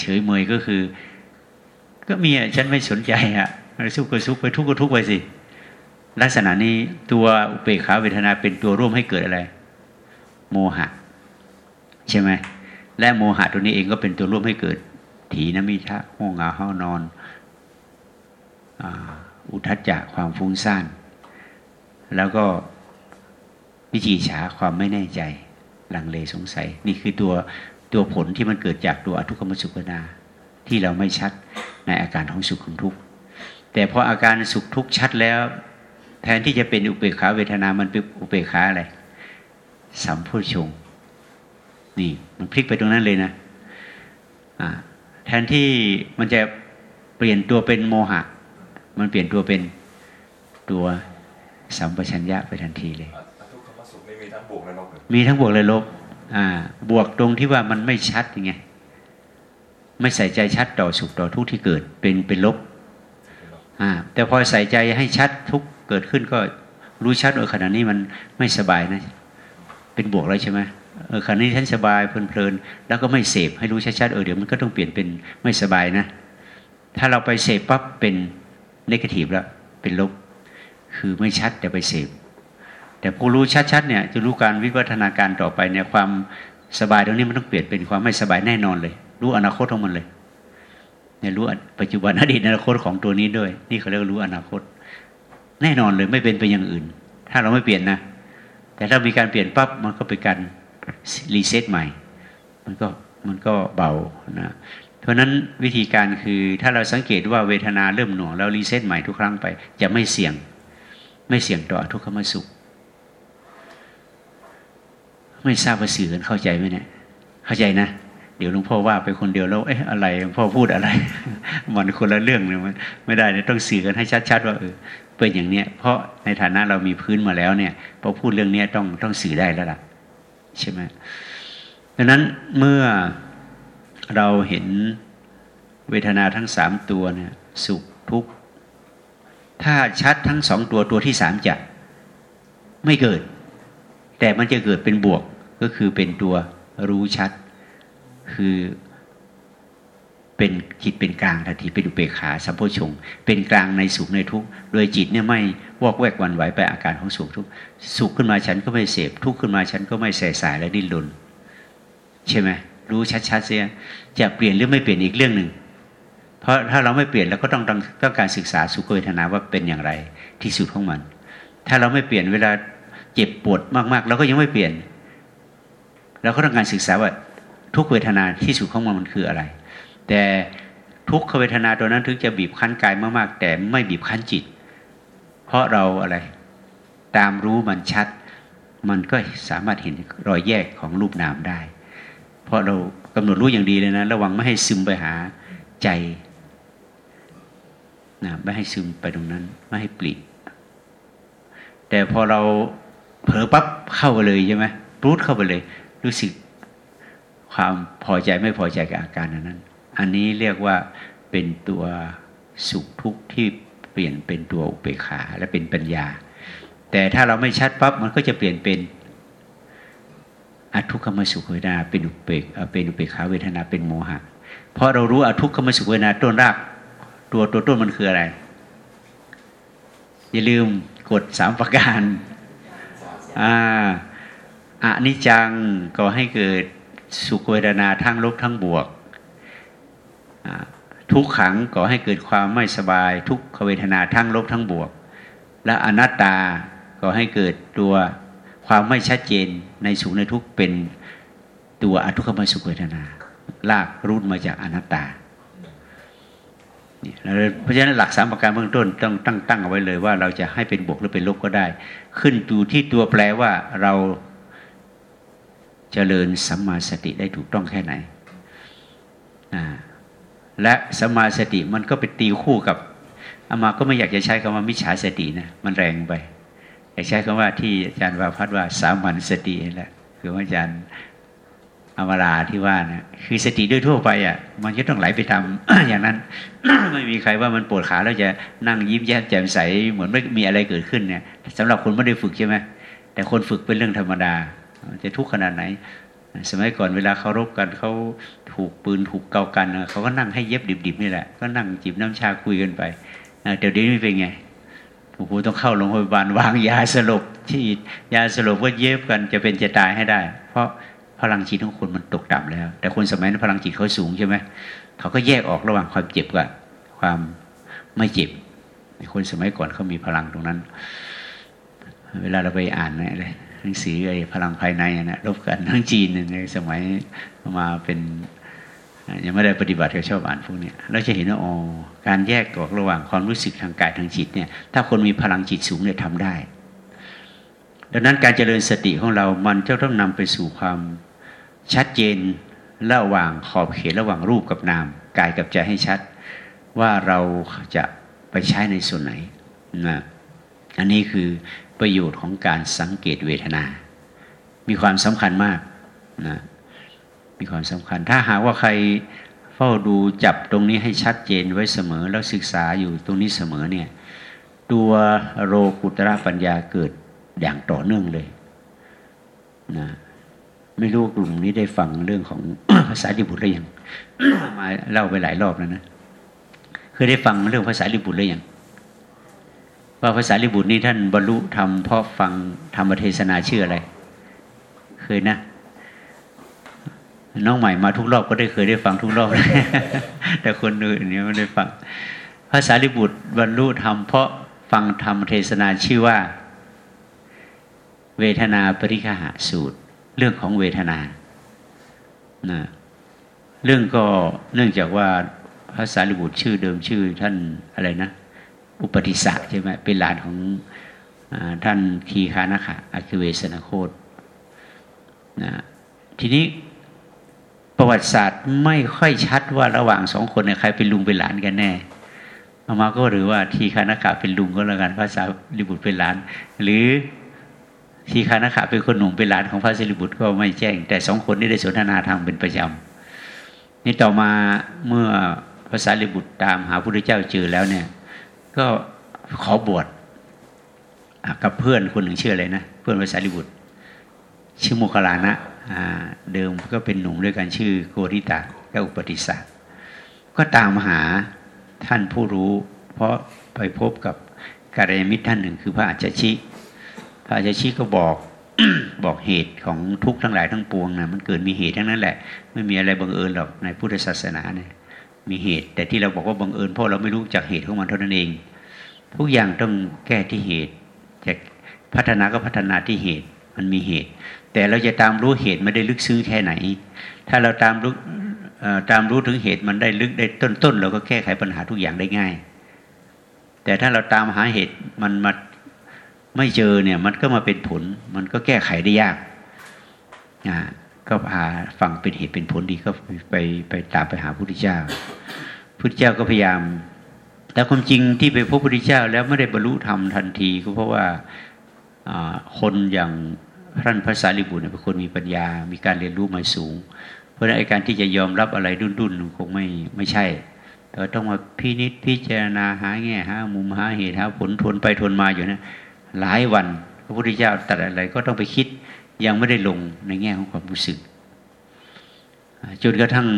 เฉยเมยก็คือ ก็มีอะฉันไม่สนใจอะสุขก็สุขไปทุกข์ก็ทุกข์ไปสิลักษณะนี้ตัวอุเบกขาเวทนาเป็นตัวร่วมให้เกิดอะไร โมหะ ใช่ไหม และโมหะตัวนี้เองก็เป็นตัวร่วมให้เกิด ถีนมิทะห้องาห้านอนอุทัจจะความฟุ้งซ่าน แล้วก็วิจิฉาความไม่แน่ใจลังเลสงสัย นี่คือตัวตัวผลที่มันเกิดจากตัวอทุกขมสุขนา ที่เราไม่ชัดในอาการของสุขของทุกข์แต่พออาการสุขทุกข์ชัดแล้ว แทนที่จะเป็นอุเบกขาเวทนามันเป็นอุเบกขาอะไรสัมพุชง นี่ มันพลิกไปตรงนั้นเลยนะะแทนที่มันจะเปลี่ยนตัวเป็นโมหะ มันเปลี่ยนตัวเป็นตัวสัมปชัญญะไปทันทีเลยทุกขมสุขมีทั้งบวกและลบมีทั้งบวกและลบ อ่า บวกตรงที่ว่ามันไม่ชัดยังไงไม่ใส่ใจชัดต่อสุขต่อทุกข์ที่เกิดเป็นเป็นลบ อ่า แต่พอใส่ใจให้ชัดทุกเกิดขึ้นก็รู้ชัดเออขณะนี้มันไม่สบายนะ เป็นบวกแล้วใช่ไหม เออขณะนี้ฉันสบายเพลินๆแล้วก็ไม่เสพให้รู้ชัดๆเออเดี๋ยวมันก็ต้องเปลี่ยนเป็นไม่สบายนะ ถ้าเราไปเสพปั๊บเป็นนกาทีฟแล้วเป็นลบ คือไม่ชัดแต่ไปเสพแต่ผู้รู้ชัดๆเนี่ยจะรู้การวิวัฒนาการต่อไปเนี่ยความสบายตรงนี้มันต้องเปลี่ยนเป็นความไม่สบายแน่นอนเลย รู้อนาคตของมันเลยเนี่ยรู้ปัจจุบันอดีตอนาคตของตัวนี้ด้วย นี่เขาเรียกรู้อนาคต แน่นอนเลยไม่เป็นไปอย่างอื่น ถ้าเราไม่เปลี่ยนนะ แต่ถ้ามีการเปลี่ยนปั๊บมันก็เป็นกา ร reset ใหม่ มันก็มันก็เบานะเพราะนั้นวิธีการคือถ้าเราสังเกตว่าเวทนาเริ่มหน่วงแล้ว reset ใหม่ทุกครั้งไปจะไม่เสี่ยง ไม่เสี่ยงต่ออทุกขมสุข ไม่ทราบว่าสื่อกันเข้าใจไหมเนี่ยเข้าใจนะเดี๋ยวหลวงพ่อว่าไปคนเดียวแล้วเอ๊ะอะไรหลวงพ่อพูดอะไร มันคนละเรื่องเลยมันไม่ได้ต้องสื่อกันให้ชัด ๆ ว่าเออเป็นอย่างเนี้ยเพราะในฐานะเรามีพื้นมาแล้วเนี่ยพอพูดเรื่องนี้ต้องต้องสื่อได้แล้วล่ะ ใช่ไหมดังนั้นเมื่อเราเห็นเวทนาทั้งสามตัวเนี่ยสุขทุกข์ถ้าชัดทั้งสองตัวตัวที่สามจะไม่เกิด แต่มันจะเกิดเป็นบวกก็คือเป็นตัวรู้ชัด คือ เป็นจิตเป็นกลางทันทีเป็นอุเบกขาสัมโพชงเป็นกลางในสุขในทุกข์โดยจิตเนี่ยไม่วอกแวกวันไหวไปอาการของสุขทุกสุขขึ้นมาฉันก็ไม่เสพทุกข์ขึ้นมาฉันก็ไม่ใส่สายและดิ้นรนใช่ไหมรู้ชัดๆเสียจะเปลี่ยนหรือไม่เปลี่ยนอีกเรื่องหนึ่งเพราะถ้าเราไม่เปลี่ยนเราก็ต้องต้องต้องการศึกษาสุขเวทนาว่าเป็นอย่างไรที่สุดของมัน ถ้าเราไม่เปลี่ยนเวลาเจ็บปวดมากๆเราก็ยังไม่เปลี่ยนเราก็ต้องการศึกษาว่าทุกเวทนาที่สุดของมันมันคืออะไร แต่ทุกขเวทนาตัวนั้นถึงจะบีบคั้นกายมากๆ แต่ไม่บีบคั้นจิต เพราะเราอะไร ตามรู้มันชัด มันก็สามารถเห็นรอยแยกของรูปนามได้ เพราะเรากำหนดรู้อย่างดีเลยนะ ระวังไม่ให้ซึมไปหาใจนะไม่ให้ซึมไปตรงนั้น ไม่ให้ปลีกแต่พอเราเผลอปั๊บเข้าไปเลยใช่ไหมรูดเข้าไปเลย รู้สึกความพอใจไม่พอใจกับอาการนั้น อันนี้เรียกว่าเป็นตัวสุขทุกข์ที่เปลี่ยนเป็นตัวอุเบกขาและเป็นปัญญา แต่ถ้าเราไม่ชัดปั๊บมันก็จะเปลี่ยนเป็นอทุกขมสุขเวทนาเป็นอุเบกเป็นอุเบกขาเวทนาเป็นโมหะ เพราะเรารู้อทุกขมสุขเวทนาต้นราก ตัวตัวต้นมันคืออะไร อย่าลืมกดสามประการอ่าอนิจังก็ให้เกิดสุขเวทนาทั้งลบทั้งบวก ทุกขังก่อให้เกิดความไม่สบาย ทุกขเวทนาทั้งลบทั้งบวก และอนัตตาก่อให้เกิดตัวความไม่ชัดเจนในสุขในทุกเป็นตัวอทุกขมสุขเวทนา ลากรูดมาจากอนัตตาเพราะฉะนั้นหลักสามประการเบื้องต้นต้องตั้งตั้งเอาไว้เลยว่าเราจะให้เป็นบวกหรือเป็นลบก็ได้ ขึ้นอยู่ที่ตัวแปลว่าเราเจริญสัมมาสติได้ถูกต้องแค่ไหนอ่า และสมาสติมันก็ไปตีคู่กับอามาก็ไม่อยากจะใช้คำว่ามิจฉาสตินะมันแรงไปอยากใช้คำว่าที่อาจารย์วาพัฒว่าสามัญสติแหละคือว่าอาจารย์อมราที่ว่านะคือสติด้วยทั่วไปอะ มันจะต้องไหลไปทำอย่างนั้น ไม่มีใครว่ามันปวดขาแล้วจะนั่งยิ้มแย้มแจ่มใสเหมือนไม่มีอะไรเกิดขึ้นเนี่ยสำหรับคนไม่ได้ฝึกใช่ไหมแต่คนฝึกเป็นเรื่องธรรมดา จะทุกข์ขนาดไหน สมัยก่อนเวลาเขารบกันเขาถูกปืนถูกเกากันเขาก็นั่งให้เย็บดิบๆนี่แหละก็นั่งจิบน้ำชาคุยกันไปเดี๋ยวนี้ไม่เป็นไงโอ้โหต้องเข้าโรงพยาบาลวางยาสลบฉีดยาสลบก็เย็บกันจะเป็นจะตายให้ได้ เพราะพลังจิตของคนมันตกต่ำแล้ว แต่คนสมัยนั้นพลังจิตเขาสูงใช่ไหมเขาก็แยกออกระหว่างความเจ็บกับความไม่เจ็บคนสมัยก่อนเขามีพลังตรงนั้น เวลาเราไปอ่านอะไรห นังสือไอ้พลังภายในนะรบกันทั้งจีนในสมัยมาเป็นยังไม่ได้ปฏิบัติกับชาวบ้านพวกนี้เราจะเห็นว่าอ๋อการแยกออกระหว่างความรู้สึกทางกายทางจิตเนี่ยถ้าคนมีพลังจิตสูงเนี่ยทำได้ ดังนั้นการเจริญสติของเรามันจะต้องนำไปสู่ความชัดเจนระหว่างขอบเขตระหว่างรูปกับนามกายกับใจให้ชัด ว่าเราจะไปใช้ในส่วนไหนนะอันนี้คือ ประโยชน์ของการสังเกตเวทนา มีความสำคัญมากนะมีความสำคัญ ถ้าหากว่าใครเฝ้าดูจับตรงนี้ให้ชัดเจนไว้เสมอแล้วศึกษาอยู่ตรงนี้เสมอเนี่ยตัวโรกุตระปัญญาเกิดอย่างต่อเนื่องเลยนะไม่รู้กลุ่มนี้ได้ฟังเรื่องของภาษาลิบุตรหรือยังมาเล่าไปหลายรอบแล้วนะเคยได้ฟังเรื่องภาษาลิบุตรหรือยัง ว่าภาษาลิบุตรนี้ท่านบรรลุธรรมเพราะฟังธรรมเทศนาชื่ออะไร เคยนะ น้องใหม่มาทุกรอบก็ได้เคยได้ฟังทุกรอบเลยแต่คนอื่นเนี่ยไม่ได้ฟังภาษาลิบุตรบรรลุธรรมเพราะฟังธรรมเทศนาชื่อว่า เวทนาปริฆหาสูตร เรื่องของเวทนานะเรื่องก็เนื่องจากว่าภาษาลิบุตรชื่อเดิมชื่อท่านอะไรนะ อุปติสะใช่ไหมเป็นหลานของอท่านทีคานะคะอัคเวสนาโคตนะทีนี้ประวัติศาสตร์ไม่ค่อยชัดว่าระหว่างสองคนเนี่ยใครเป็นลุงเป็นหลานกันแน่เอามาก็หรือว่าทีคานาคาเป็นลุงก็แล้วกันภาษาลิบุตรเป็นหลาน หรือทีคานาคาเป็นคนหนุ่มเป็นหลานของพระสิริบุตรก็ไม่แจ้ง แต่สองคนนี้ได้สนทนาธรรมเป็นประจำนี่ต่อมาเมื่อภาษาลิบุตรตามหาพระพุทธเจ้าเจอแล้วเนี่ย ก็ขอบวชกับเพื่อนคนหนึ่งชื่ออะไรนะ เพื่อนภาษาลิบุตร ชื่อโมคลานะเดิมก็เป็นหนุ่มด้วยกันชื่อโกริตาและอุปติสาก็ตามหาท่านผู้รู้ เพราะไปพบกับการยมิตรท่านหนึ่งคือพระอาจารย์ชิพระอาจารย์ชิก็บอกบอกเหตุของทุกข์ทั้งหลายทั้งปวงนะมันเกิดมีเหตุทั้งนั้นแหละ ไม่มีอะไรบังเอิญหรอกในพุทธศาสนาเนี่ย มีเหตุ แต่ที่เราบอกว่าบังเอิญเพราะเราไม่รู้จักเหตุของมันเท่านั้นเอง ทุกอย่างต้องแก้ที่เหตุจะพัฒนาก็พัฒนาที่เหตุ มันมีเหตุ แต่เราจะตามรู้เหตุไม่ได้ลึกซึ้งแค่ไหน ถ้าเราตามรู้ตามรู้ถึงเหตุมันได้ลึกได้ต้นๆเราก็แก้ไขปัญหาทุกอย่างได้ง่าย แต่ถ้าเราตามหาเหตุมันมาไม่เจอเนี่ย มันก็มาเป็นผล มันก็แก้ไขได้ยากอ่า ก็พาฟังเป็นเหตุเป็นผลดีก็ไปไปตามไปหาพระพุทธเจ้าพระพุทธเจ้าก็พยายาม แต่ความจริงที่ไปพบพระพุทธเจ้า แล้วไม่ได้บรรลุธรรมทันทีก็เพราะว่าคนอย่างท่านพระสารีบุตรเป็นคนมีปัญญา มีการเรียนรู้มาสูง เพราะฉะนั้นการที่จะยอมรับอะไรดุนดุนคงไม่ไม่ใช่ แต่ต้องมาพินิจพิจารณาหาแง่หามุมหาเหตุหาผลทนไปทนมาอยู่นะหลายวัน พระพุทธเจ้าตัดอะไรก็ต้องไปคิด ยังไม่ได้ลงในแง่ของความรู้สึกจนกระทั่ง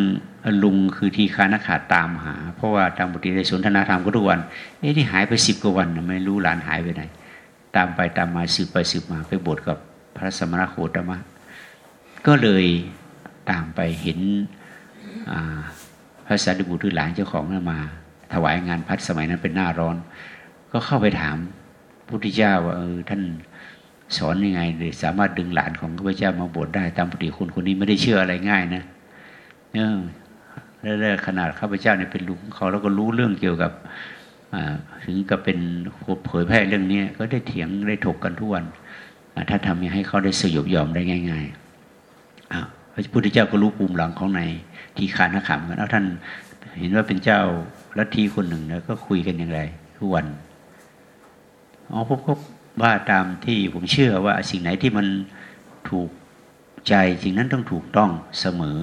ลุงคือทีคานาขาตามหา เพราะว่าตามบทเรีในสนทนาธรรมก็ทุกวันเอ๊ะที่หายไปสิบกว่าวันไม่รู้หลานหายไปไหน ตามไปตามมาสืบไปสืบมาไปบทกับพระสมณโคตมะ ก็เลยตามไปเห็นพระสารีบุตรหลานเจ้าของมา ถวายงานพัดสมัยนั้นเป็นหน้าร้อน ก็เข้าไปถามพุทธเจ้าว่าเออท่าน สอนยังไงเลยสามารถดึงหลานของพระเจ้ามาบวชได้ตามปกติคนคนนี้ไม่ได้เชื่ออะไรง่ายนะเออแล้วขนาดข้าพเจ้าเนี่ยเป็นลุงเขาแล้วก็รู้เรื่องเกี่ยวกับถึงกับเป็นเผยแพร่เรื่องนี้ก็ได้เถียงได้ถกกันทุกวันถ้าทำให้เขาได้สยบยอมได้ง่ายๆพระพุทธเจ้าก็รู้ปุ่มหลังของในทีคานาขำกันแล้วท่านเห็นว่าเป็นเจ้าลัทธิคนหนึ่งแล้วก็คุยกันอย่างไรทุกวันอ๋อผมก็ ว่าตามที่ผมเชื่อว่าสิ่งไหนที่มันถูกใจสิ่งนั้นต้องถูกต้องเสมอ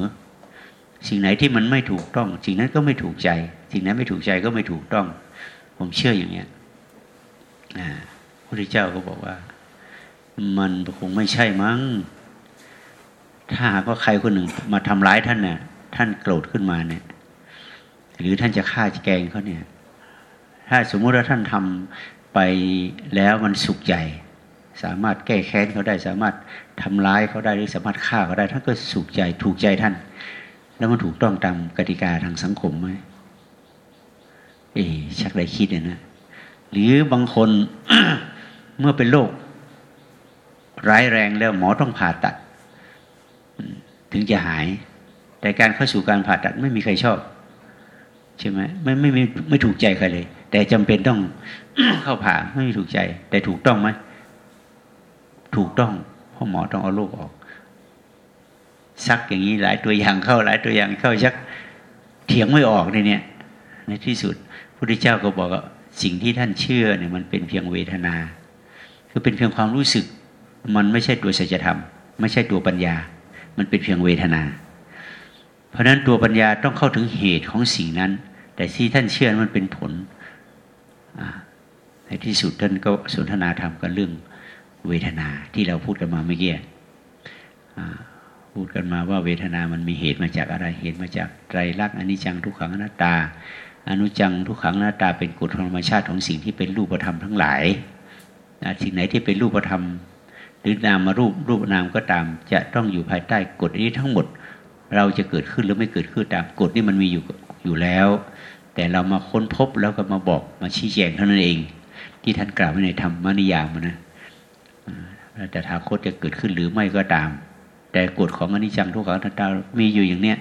สิ่งไหนที่มันไม่ถูกต้องสิ่งนั้นก็ไม่ถูกใจ สิ่งนั้นไม่ถูกใจก็ไม่ถูกต้อง ผมเชื่ออย่างเนี้ยพระพุทธเจ้าก็บอกว่า มันคงไม่ใช่มั้ง ถ้าหากว่าใครคนหนึ่งมาทำร้ายท่านเนี่ยท่านโกรธขึ้นมาเนี่ย หรือท่านจะฆ่าแกงเขาเนี่ย ถ้าสมมุติว่าท่านทำ ไปแล้วมันสุขใจสามารถแก้แค้นเขาได้ สามารถทำร้ายเขาได้หรือสามารถฆ่าเขาได้ท่านก็สุขใจถูกใจท่าน แล้วมันถูกต้องตามกติกาทางสังคมไหมเอ๊ชักได้คิดเนี่ยนะหรือบางคนเมื่อเป็นโรคร้ายแรงแล้วหมอต้องผ่าตัด ถึงจะหาย แต่การเข้าสู่การผ่าตัดไม่มีใครชอบ ใช่ไหมไม่ไม่ไม่ไม่ถูกใจใครเลย แต่จำเป็นต้อง เข้าผ่าไม่ถูกใจ แต่ถูกต้องไหมถูกต้องพราะหมอต้องเอาโรคออก ซักอย่างนี้หลายตัวอย่างเข้าหลายตัวอย่างเข้าชักเถียงไม่ออกในเนี้ยในที่สุดพระพุทธเจ้าก็บอกว่าสิ่งที่ท่านเชื่อเนี่ยมันเป็นเพียงเวทนา คือเป็นเพียงความรู้สึก มันไม่ใช่ตัวสัจธรรม ไม่ใช่ตัวปัญญา มันเป็นเพียงเวทนา เพราะฉะนั้นตัวปัญญาต้องเข้าถึงเหตุของสิ่งนั้น แต่ที่ท่านเชื่อมันเป็นผล ในที่สุดท่านก็สนทนาธรรมกันเรื่องเวทนาที่เราพูดกันมาเมื่อกี้พูดกันมาว่าเวทนามันมีเหตุมาจากอะไรเหตุมาจากไตรลักษณ์อนิจจังทุกขังอนัตตา อนุจังทุกขังหน้าตาเป็นกฎธรรมชาติของสิ่งที่เป็นรูปธรรมทั้งหลายสิ่งไหนที่เป็นรูปธรรม หรือนามารูปรูปนามก็ตาม จะต้องอยู่ภายใต้กฎนี้ทั้งหมด เราจะเกิดขึ้นหรือไม่เกิดขึ้นตามกฎนี้มันมีอยู่อยู่แล้ว แต่เรามาค้นพบแล้วก็มาบอกมาชี้แจงเท่านั้นเอง ที่ท่านกล่าวไว้ในธรรมนิยามนะแต่ถาคตจะเกิดขึ้นหรือไม่ก็ตาม แต่กฎของอนิจจังทุกขังนัตตามีอยู่อย่างเนี้ย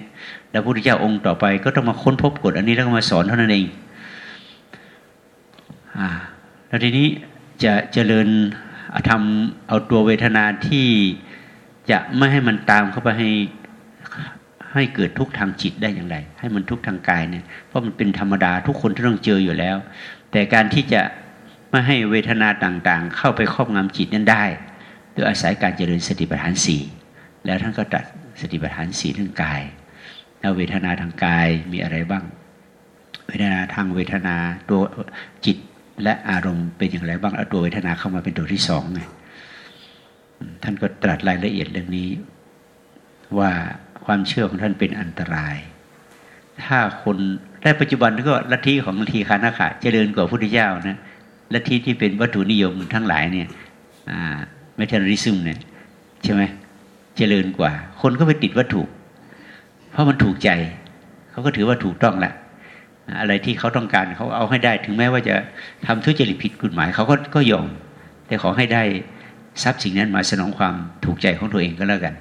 แล้วพระพุทธเจ้าองค์ต่อไปก็ต้องมาค้นพบกฎอันนี้แล้วก็มาสอนเท่านั้นเองอ่าแล้วทีนี้จะเจริญทำเอาตัวเวทนาที่จะไม่ให้มันตามเข้าไปให้ให้เกิดทุกทางจิตได้อย่างไร ให้มันทุกทางกายเนี่ยเพราะมันเป็นธรรมดาทุกคนที่ต้องเจออยู่แล้ว แต่การที่จะ ไม่ให้เวทนาต่างๆ เข้าไปครอบงำจิตนั้นได้โดยอาศัยการเจริญสติปัฏฐานสี่แล้วท่านก็ตัดสติปัฏฐานสีทั้งกายแล้วเวทนาทางกายมีอะไรบ้าง เวทนาทางเวทนาตัวจิตและอารมณ์เป็นอย่างไรบ้างเอาตัวเวทนาเข้ามาเป็นตัวที่สองไงท่านก็ตรัสรายละเอียดเรื่องนี้ ว่าความเชื่อของท่านเป็นอันตราย ถ้าคนได้ปัจจุบันก็ลัทธิของลัทธิคานาขะเจริญกว่าพุทธเจ้านะ ลัทธิที่เป็นวัตถุนิยมทั้งหลายเนี่ยเมทัลริซึมเนี่ยใช่ไหมเจริญกว่า คนก็ไปติดวัตถุ เพราะมันถูกใจ เขาก็ถือว่าถูกต้องแหละอะไรที่เขาต้องการเขาเอาให้ได้ ถึงแม้ว่าจะทำทุจริตผิดกฎหมายเขาก็ก็ยอม แต่ขอให้ได้ทรัพย์สิ่งนั้นมาสนองความถูกใจของตัวเองก็แล้วกัน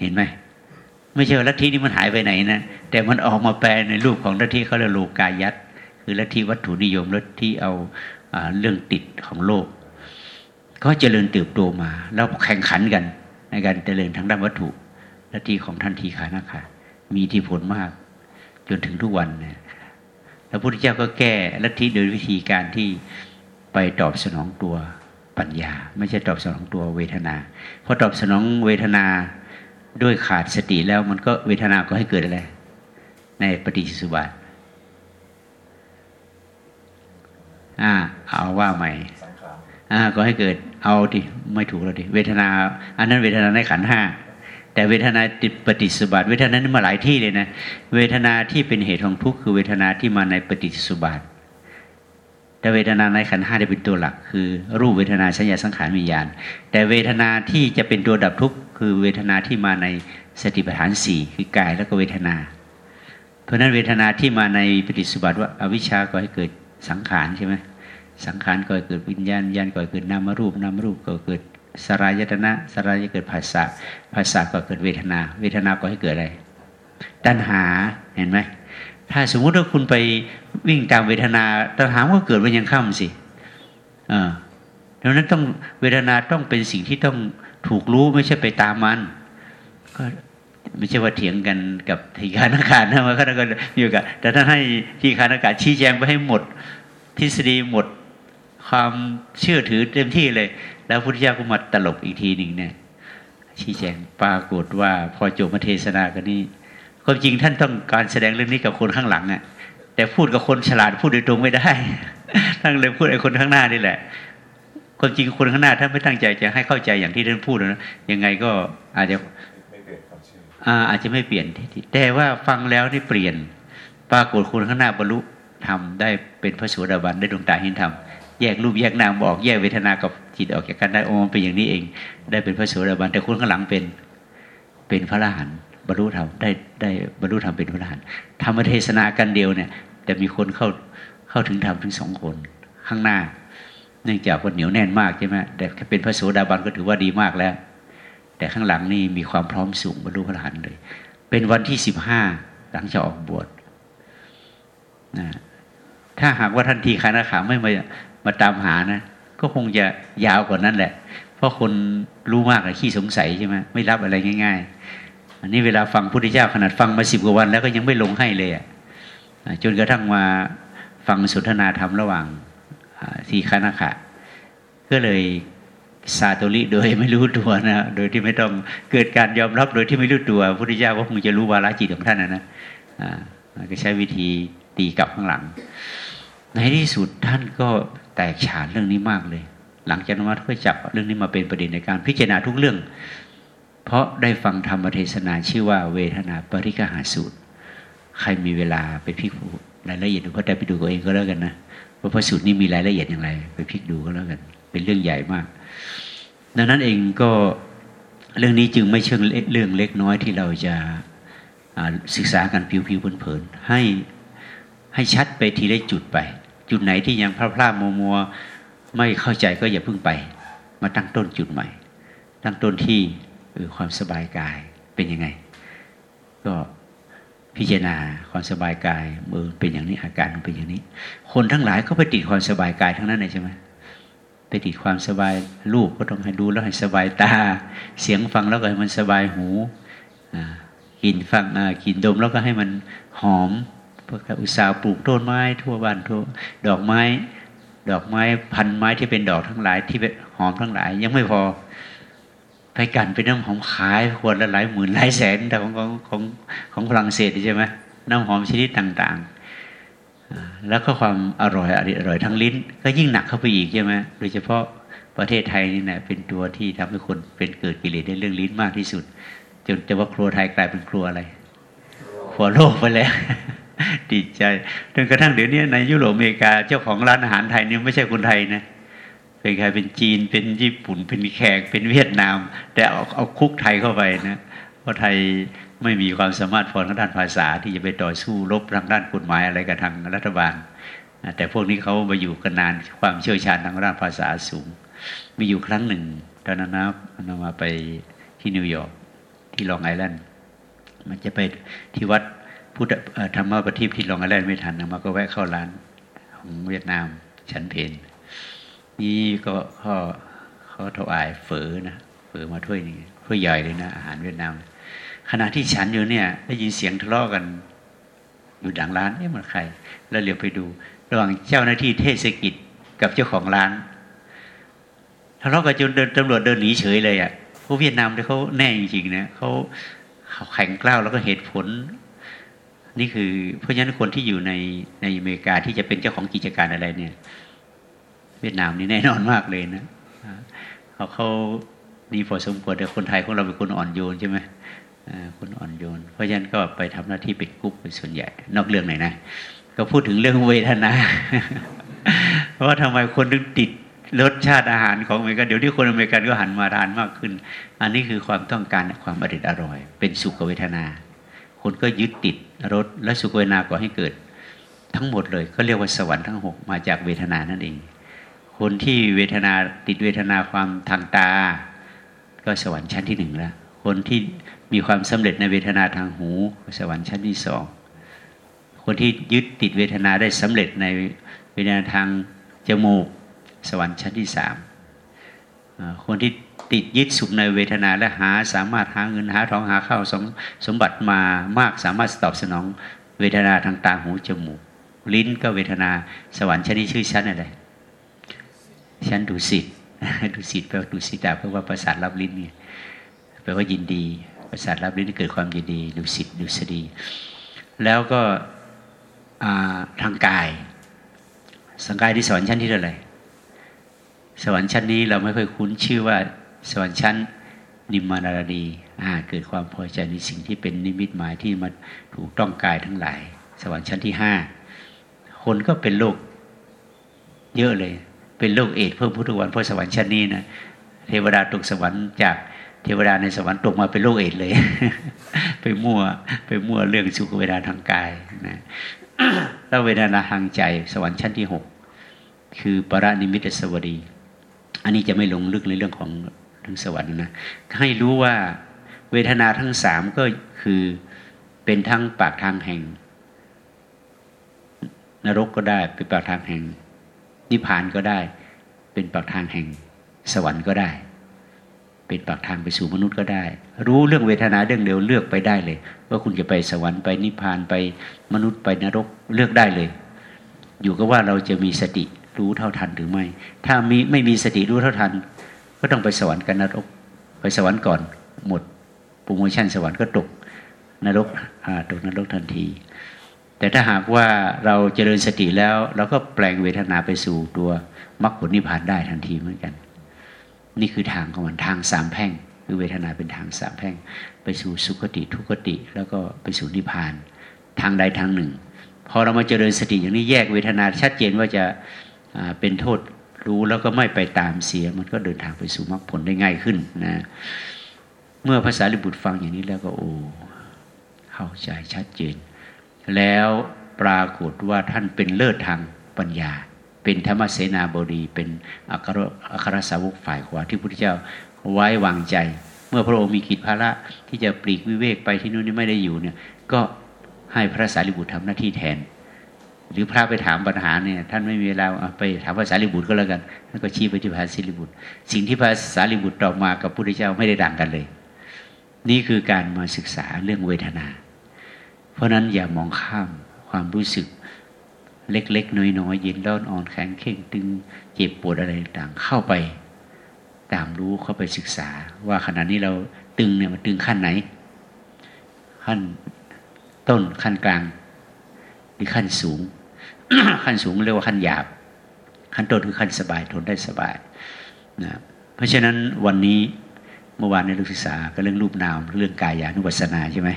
เห็นไหมไม่ใช่ว่าลัทธินี้มันหายไปไหนนะแต่มันออกมาแปลในรูปของลัทธิเขาเรียกโลกายัตคือลัทธิวัตถุนิยมลัทธิเอา เรื่องติดของโลกก็เจริญเติบโตมา แล้วแข่งขันกัน ในการเจริญทางด้านวัตถุลัทธิของท่านทีขานะคะมีที่ผลมาก จนถึงทุกวันเนี่ยพระพุทธเจ้าก็แก้ลัทธิโดยวิธีการที่ไปตอบสนองตัวปัญญา ไม่ใช่ตอบสนองตัวเวทนา เพอตอบสนองเวทนาด้วยขาดสติแล้วมันก็เวทนาก็ให้เกิดอะไร ในปฏิจจสุบัติ อ่า เอาว่าใหม่อ่า ก็ให้เกิดเอาดิไม่ถูกแล้วดิเวทนา อันนั้นเวทนาในขันห้าแต่เวทนาติดปฏิสุบัติ เวทนานั้นมาหลายที่เลยนะ เวทนาที่เป็นเหตุของทุกข์คือเวทนาที่มาในปฏิสุบัติ แต่เวทนาในขันห้าได้เป็นตัวหลัก คือ รูปเวทนาสัญญาสังขารวิญญาณ แต่เวทนาที่จะเป็นตัวดับทุกข์คือเวทนาที่มาในสติปัฏฐานสี่คือกายแล้วก็เวทนา เพราะนั้นเวทนาที่มาในปฏิสุบัติว่าอวิชชาก็ให้เกิด สังขารใช่ไหมสังขารก็เกิดวิญญาณวิญญาณก็เกิดนามรูปนามรูปก็เกิดสรายตนะสรายเกิดภาษาภาษาก็เกิดเวทนา เวทนาก็ให้เกิดอะไรตัณหาเห็นไหมถ้าสมมุติว่าคุณไปวิ่งตามเวทนาตัณหาก็เกิดวันยังค่ำสิอ่าดังนั้นต้องเวทนาต้องเป็นสิ่งที่ต้องถูกรู้ไม่ใช่ไปตามมัน ก็ ไม่ใช่ว่าเถียงกันกับทีฆานอากาศนะมันก็ก็อยู่กับแต่ถ้าให้ทีฆานอากาศชี้แจงไปให้หมด ทฤษฎีหมด ความเชื่อถือเต็มที่เลย แล้วพุทธเจ้าก็มาตลบอีกทีหนึ่งเนี่ย ชี้แจงปรากฏว่าพอจบมาเทศนากันนี้ความจริงท่านต้องการแสดงเรื่องนี้กับคนข้างหลังอะแต่พูดกับคนฉลาดพูดโดยตรงไม่ได้ท่านเลยพูดไอ้คนข้างหน้านี่แหละความจริงคนข้างหน้าท่านไม่ตั้งใจจะให้เข้าใจอย่างที่ท่านพูดนะยังไงก็อาจจะ อาจจะไม่เปลี่ยนแต่ว่าฟังแล้วนี่เปลี่ยน ปรากฏคนข้างหน้าบรรลุทำได้เป็นพระสุดาบันได้ดวงตาเห็นธรรมแยกรูปแยกนามบอกแยกเวทนากับจิตออกจากกันได้โอ้เป็นอย่างนี้เอง ได้เป็นพระสุดาบันแต่คนข้างหลังเป็น เป็นพระอรหันต์บรรลุธรรมได้ได้บรรลุธรรมเป็นพระอรหันต์ธรรมเทศนากันเดียวเนี่ย แต่มีคนเข้าเข้าถึงธรรมถึงสองคนข้างหน้า เนื่องจากคนเหนียวแน่นมากใช่ไหมแต่เป็นพระโสดาบันก็ถือว่าดีมากแล้ว แต่ข้างหลังนี่มีความพร้อมสูงบรรลุพระอรหันต์เลย เป็นวันที่สิบห้าหลังจากออกบวชนะถ้าหากว่าท่านทีคานาขาไม่มามาตามหานะ ก็คงจะยาวกว่านั้นแหละ เพราะคนรู้มากอะขี้สงสัยใช่ไหมไม่รับอะไรง่าย ๆ อันนี้เวลาฟังพุทธเจ้าขนาดฟังมาสิบกว่าวัน แล้วก็ยังไม่ลงให้เลยอะจนกระทั่งมาฟังสนทนาธรรมระหว่างทีคานาขะก็เลย ซาโตริโดยไม่รู้ตัวนะโดยที่ไม่ต้องเกิดการยอมรับโดยที่ไม่รู้ตัวพระพุทธเจ้าก็คงจะรู้วาระจิตของท่านนะนะก็ใช้วิธีตีกลับข้างหลัง ในที่สุดท่านก็แตกฉานเรื่องนี้มากเลย หลังจากนั้นก็จับเรื่องนี้มาเป็นประเด็นในการพิจารณาทุกเรื่อง เพราะได้ฟังธรรมเทศนาชื่อว่าเวทนาปริกหาสูตร ใครมีเวลาไปพิกรายละเอียดดูก็ได้ไปดูตัวเองก็แล้วกันนะว่าพระสูตรนี้มีรายละเอียดอย่างไร ไปพิกดูก็แล้วกัน เป็นเรื่องใหญ่มาก ดังนั้นเองก็เรื่องนี้จึงไม่เชิงเรื่องเล็กน้อยที่เราจะศึกษากันผิวๆเผินๆให้ให้ชัดไปทีละจุดไป จุดไหนที่ยังพลาดพลาดมัวมัวไม่เข้าใจก็อย่าเพิ่งไป มาตั้งต้นจุดใหม่ ตั้งต้นที่ความสบายกายเป็นยังไง ก็พิจารณาความสบายกายมือเป็นอย่างนี้อาการเป็นอย่างนี้ คนทั้งหลายก็ไปติดความสบายกายทั้งนั้นเลยใช่ไหม ไปติดความสบายรูปก็ต้องให้ดูแล้วให้สบายตา เสียงฟังแล้วก็ให้มันสบายหูกลิ่นฟังกลิ่นดมแล้วก็ให้มันหอมพวกอุตสาห์ปลูกต้นไม้ทั่วบ้านทั่วดอกไม้ ดอกไม้พันไม้ที่เป็นดอกทั้งหลายที่เป็นหอมทั้งหลาย ยังไม่พอไปกันเป็นน้ำหอมขายขวดละหลายหมื่นหลายแสนแต่ของของของของฝรั่งเศสใช่ไหมน้ำหอมชนิดต่าง ๆ แล้วก็ความอร่อยอร่อยทั้งลิ้น ก็ยิ่งหนักเข้าไปอีกใช่ไหมโดยเฉพาะประเทศไทยนี่นะเป็นตัวที่ทำให้คนเป็นเกิดกิเลสในเรื่องลิ้นมากที่สุด จนจะว่าครัวไทยกลายเป็นครัวอะไรครัวโลกไปแล้วติดใจจนกระทั่งเดี๋ยวนี้ในยุโรปอเมริกาเจ้าของร้านอาหารไทยนี่ไม่ใช่คนไทยนะเป็นใครเป็นจีนเป็นญี่ปุ่นเป็นแขกเป็นเวียดนาม แต่เอาเอาคุกไทยเข้าไปนะ เพราะไทยไม่มีความสามารถพอทางด้านภาษาที่จะไปต่อสู้รบทางด้านกฎหมายอะไรกับทางรัฐบาล แต่พวกนี้เขามาอยู่กันนานความเชี่ยวชาญทางด้านภาษาสูง มีอยู่ครั้งหนึ่งตอนนั้นนะนมาไปที่นิวยอร์กที่ลองไอแลนด์มันจะไปที่วัดพุทธธรรมประทีปที่ลองไอแลนด์ไม่ทันนมาก็แวะเข้าร้านของเวียดนามชั้นเพนนี่ก็เขาเขาถวายเฝอนะเฝอมาถ้วยนี้ถ้วยใหญ่เลยนะอาหารเวียดนาม ขณะที่ฉันอยู่เนี่ย ได้ยินเสียงทะเลาะกัน อยู่ดังร้านเอ๊ะมันใคร แล้วเหลียวไปดู ระหว่างเจ้าหน้าที่เทศกิจกับเจ้าของร้านทะเลาะกันจนเดินตำรวจเดินหนีเฉยเลยอะพวกเวียดนามเนี่ยเขาแน่จริงๆนะเขาเขาแข็งกล้าวแล้วก็เหตุผล นี่คือ เพราะฉะนั้นคนที่อยู่ในในอเมริกาที่จะเป็นเจ้าของกิจการอะไรเนี่ย เวียดนามนี่แน่นอนมากเลยนะเขาเขาดีพอสมควรแต่คนไทยของเราเป็นคนอ่อนโยนใช่ไหม คนอ่อนโยน เพราะฉะนั้นก็ไปทำหน้าที่เป็นกุ๊ปเป็นส่วนใหญ่ นอกเรื่องไหนนะ ก็พูดถึงเรื่องเวทนา เพราะว่าทำไมคนถึงติดรสชาติอาหารของอเมริกันเดี๋ยวนี้คนอเมริกันก็หันมาทานมากขึ้น อันนี้คือความต้องการความอร่อยอร่อย เป็นสุขเวทนา คนก็ยึดติดรสและสุขเวทนาก่อให้เกิด ทั้งหมดเลยก็เรียกว่าสวรรค์ทั้งหกมาจากเวทนานั่นเอง คนที่เวทนาติดเวทนาความทางตา ก็สวรรค์ชั้นที่หนึ่งแล้วคนที่ มีความสำเร็จในเวทนาทางหู สวรรค์ชั้นที่สองคนที่ยึดติดเวทนาได้สำเร็จในเวทนาทางจมูก สวรรค์ชั้นที่สามคนที่ติดยึดสุขในเวทนาและหาสามารถหาเงินหาทองหาข้าวสมสมบัติมามากสามารถตอบสนองเวทนาทางตาหูจมูก ลิ้นก็เวทนาสวรรค์ชั้นนี้ชื่อชั้นอะไรชั้นดุสิตดุสิตแปลว่าดุสิตาแปลว่าประสาทรับลิ้นเนี่ยแปลว่ายินดี ประสาทรับลิ้นเกิดความยินดีดุสิตดุสดีแล้วก็ทางกาย สังกายที่สวรรค์ชั้นที่เท่าไหร่สวรรค์ชั้นนี้เราไม่ค่อยคุ้นชื่อว่าสวรรค์ชั้นนิมมานารดีเกิดความพอใจในสิ่งที่เป็นนิมิตหมายที่มาถูกต้องกายทั้งหลาย สวรรค์ชั้นที่ห้าคนก็เป็นโรคเยอะเลย เป็นโรคเอดเพิ่มพุทธวันเพราะสวรรค์ชั้นนี้นะเทวดาตกสวรรค์จาก เทวดาในสวรรค์ตกมาเป็นโรคเอดเลย ไปมั่ว ไปมั่วเรื่องสุขเวทนาทางกายนะแล้วเวทนาทางใจ สวรรค์ชั้นที่หกคือปรานิมิตสวดี อันนี้จะไม่ลงลึกในเรื่องของทางสวรรค์นะให้รู้ว่าเวทนาทั้งสามก็คือเป็นทั้งปากทางแห่ง นรกก็ได้ เป็นปากทางแห่งนิพพานก็ได้ เป็นปากทางแห่งสวรรค์ก็ได้ เป็นปากทางไปสู่มนุษย์ก็ได้ รู้เรื่องเวทนาเรื่องเดียวเลือกไปได้เลย ว่าคุณจะไปสวรรค์ไปนิพพานไปมนุษย์ไปนรกเลือกได้เลย อยู่ก็ว่าเราจะมีสติรู้เท่าทันหรือไม่ ถ้ามีไม่มีสติรู้เท่าทัน ก็ต้องไปสวรรค์กันนรก ไปสวรรค์ก่อน หมดโปรโมชั่นสวรรค์ก็ตกนรกตกนรกทันที แต่ถ้าหากว่าเราเจริญสติแล้ว เราก็แปลงเวทนาไปสู่ตัวมรรคผลนิพพานได้ทันทีเหมือนกัน นี่คือทางของมันทางสามแพ่งคือเวทนาเป็นทางสามแพ่ง ไปสู่สุขติทุกติ แล้วก็ไปสู่นิพพาน ทางใดทางหนึ่ง พอเรามาเจริญสติอย่างนี้แยกเวทนาชัดเจนว่าจะเป็นโทษรู้แล้วก็ไม่ไปตามเสีย มันก็เดินทางไปสู่มรรคผลได้ง่ายขึ้นนะเมื่อภาษาลิบุตรฟังอย่างนี้แล้วก็โอ้เข้าใจชัดเจน แล้วปรากฏว่าท่านเป็นเลิศทางปัญญา เป็นธรรมเสนาบดี เป็นอัครอัครสาวกฝ่ายขวาที่พระพุทธเจ้าไว้วางใจ เมื่อพระองค์มีกิจภาระที่จะปลีกวิเวกไปที่นู่นนี่ไม่ได้อยู่เนี่ย ก็ให้พระสารีบุตรทำหน้าที่แทน หรือพระไปถามปัญหาเนี่ยท่านไม่มีเวลาไปถามภาษาลิบุตรก็แล้วกันท่านก็ชี้ไปที่ภาษาลิบุตร สิ่งที่ภาษาลิบุตรตอบมากับพระพุทธเจ้าไม่ได้ดังกันเลย นี่คือการมาศึกษาเรื่องเวทนา เพราะนั้นอย่ามองข้ามความรู้สึก เล็ก ๆ น้อยๆเย็นร้อนอ่อนแข็งเข่งตึงเจ็บปวดอะไรต่างเข้าไป ตามรู้เข้าไปศึกษา ว่าขณะนี้เราตึงเนี่ยมันตึงขั้นไหน ขั้นต้นขั้นกลางหรือขั้นสูง ขั้นสูงเรียกว่าขั้นหยาบ ขั้นต้นคือขั้นสบายทนได้สบายนะเพราะฉะนั้นวันนี้เมื่อวานในศึกษาก็เรื่องรูปนามเรื่องกายานุปัสสนาใช่ไหม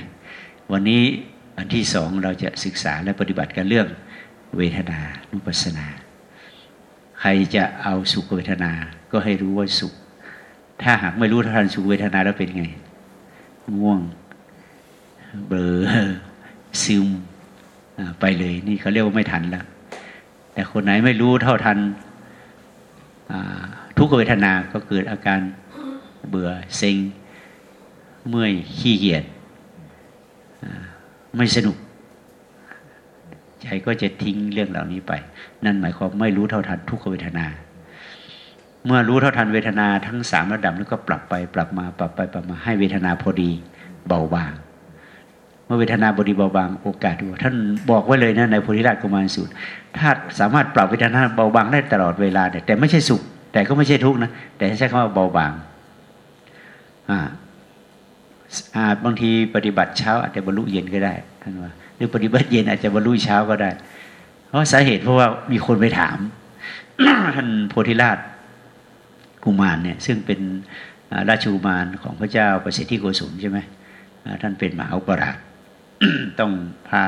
วันนี้อันที่สองเราจะศึกษาและปฏิบัติกันเรื่อง เวทนานุปัสนา ใครจะเอาสุขเวทนา ก็ให้รู้ว่าสุข ถ้าหากไม่รู้ทันสุขเวทนาแล้วเป็นไง ง่วง เบลอซึมไปเลยนี่เขาเรียกว่าไม่ทันแล้ว แต่คนไหนไม่รู้เท่าทันทุกเวทนาก็เกิดอาการเบื่อเซ็งเมื่อยขี้เกียจไม่สนุก ใจก็จะทิ้งเรื่องเหล่านี้ไป นั่นหมายความไม่รู้เท่าทันทุกเวทนา เมื่อรู้เท่าทันเวทนาทั้งสามระดับแล้วก็ปรับไปปรับมาปรับไปปรับมาให้เวทนาพอดีเบาบาง เมื่อเวทนาบดีเบาบางโอกาสดูท่านบอกไว้เลยนะในโพธิราชกุมารสูตร ถ้าสามารถปรับเวทนาเบาบางได้ตลอดเวลาแต่ไม่ใช่สุข แต่ก็ไม่ใช่ทุกข์นะแต่ใช้คำว่าเบาบางอ่าอาจบางทีปฏิบัติเช้าอาจจะบรรลุเย็นก็ได้ท่านว่า หรือปฏิบัติเย็นอาจจะบรรลุเช้าก็ได้ เพราะสาเหตุเพราะว่ามีคนไปถามท่านโพธิราชกุมารเนี่ย ซึ่งเป็นราชกุมารของพระเจ้าประสิทธิโกศลใช่ไหมท่านเป็นมหาอุปราชต้องพา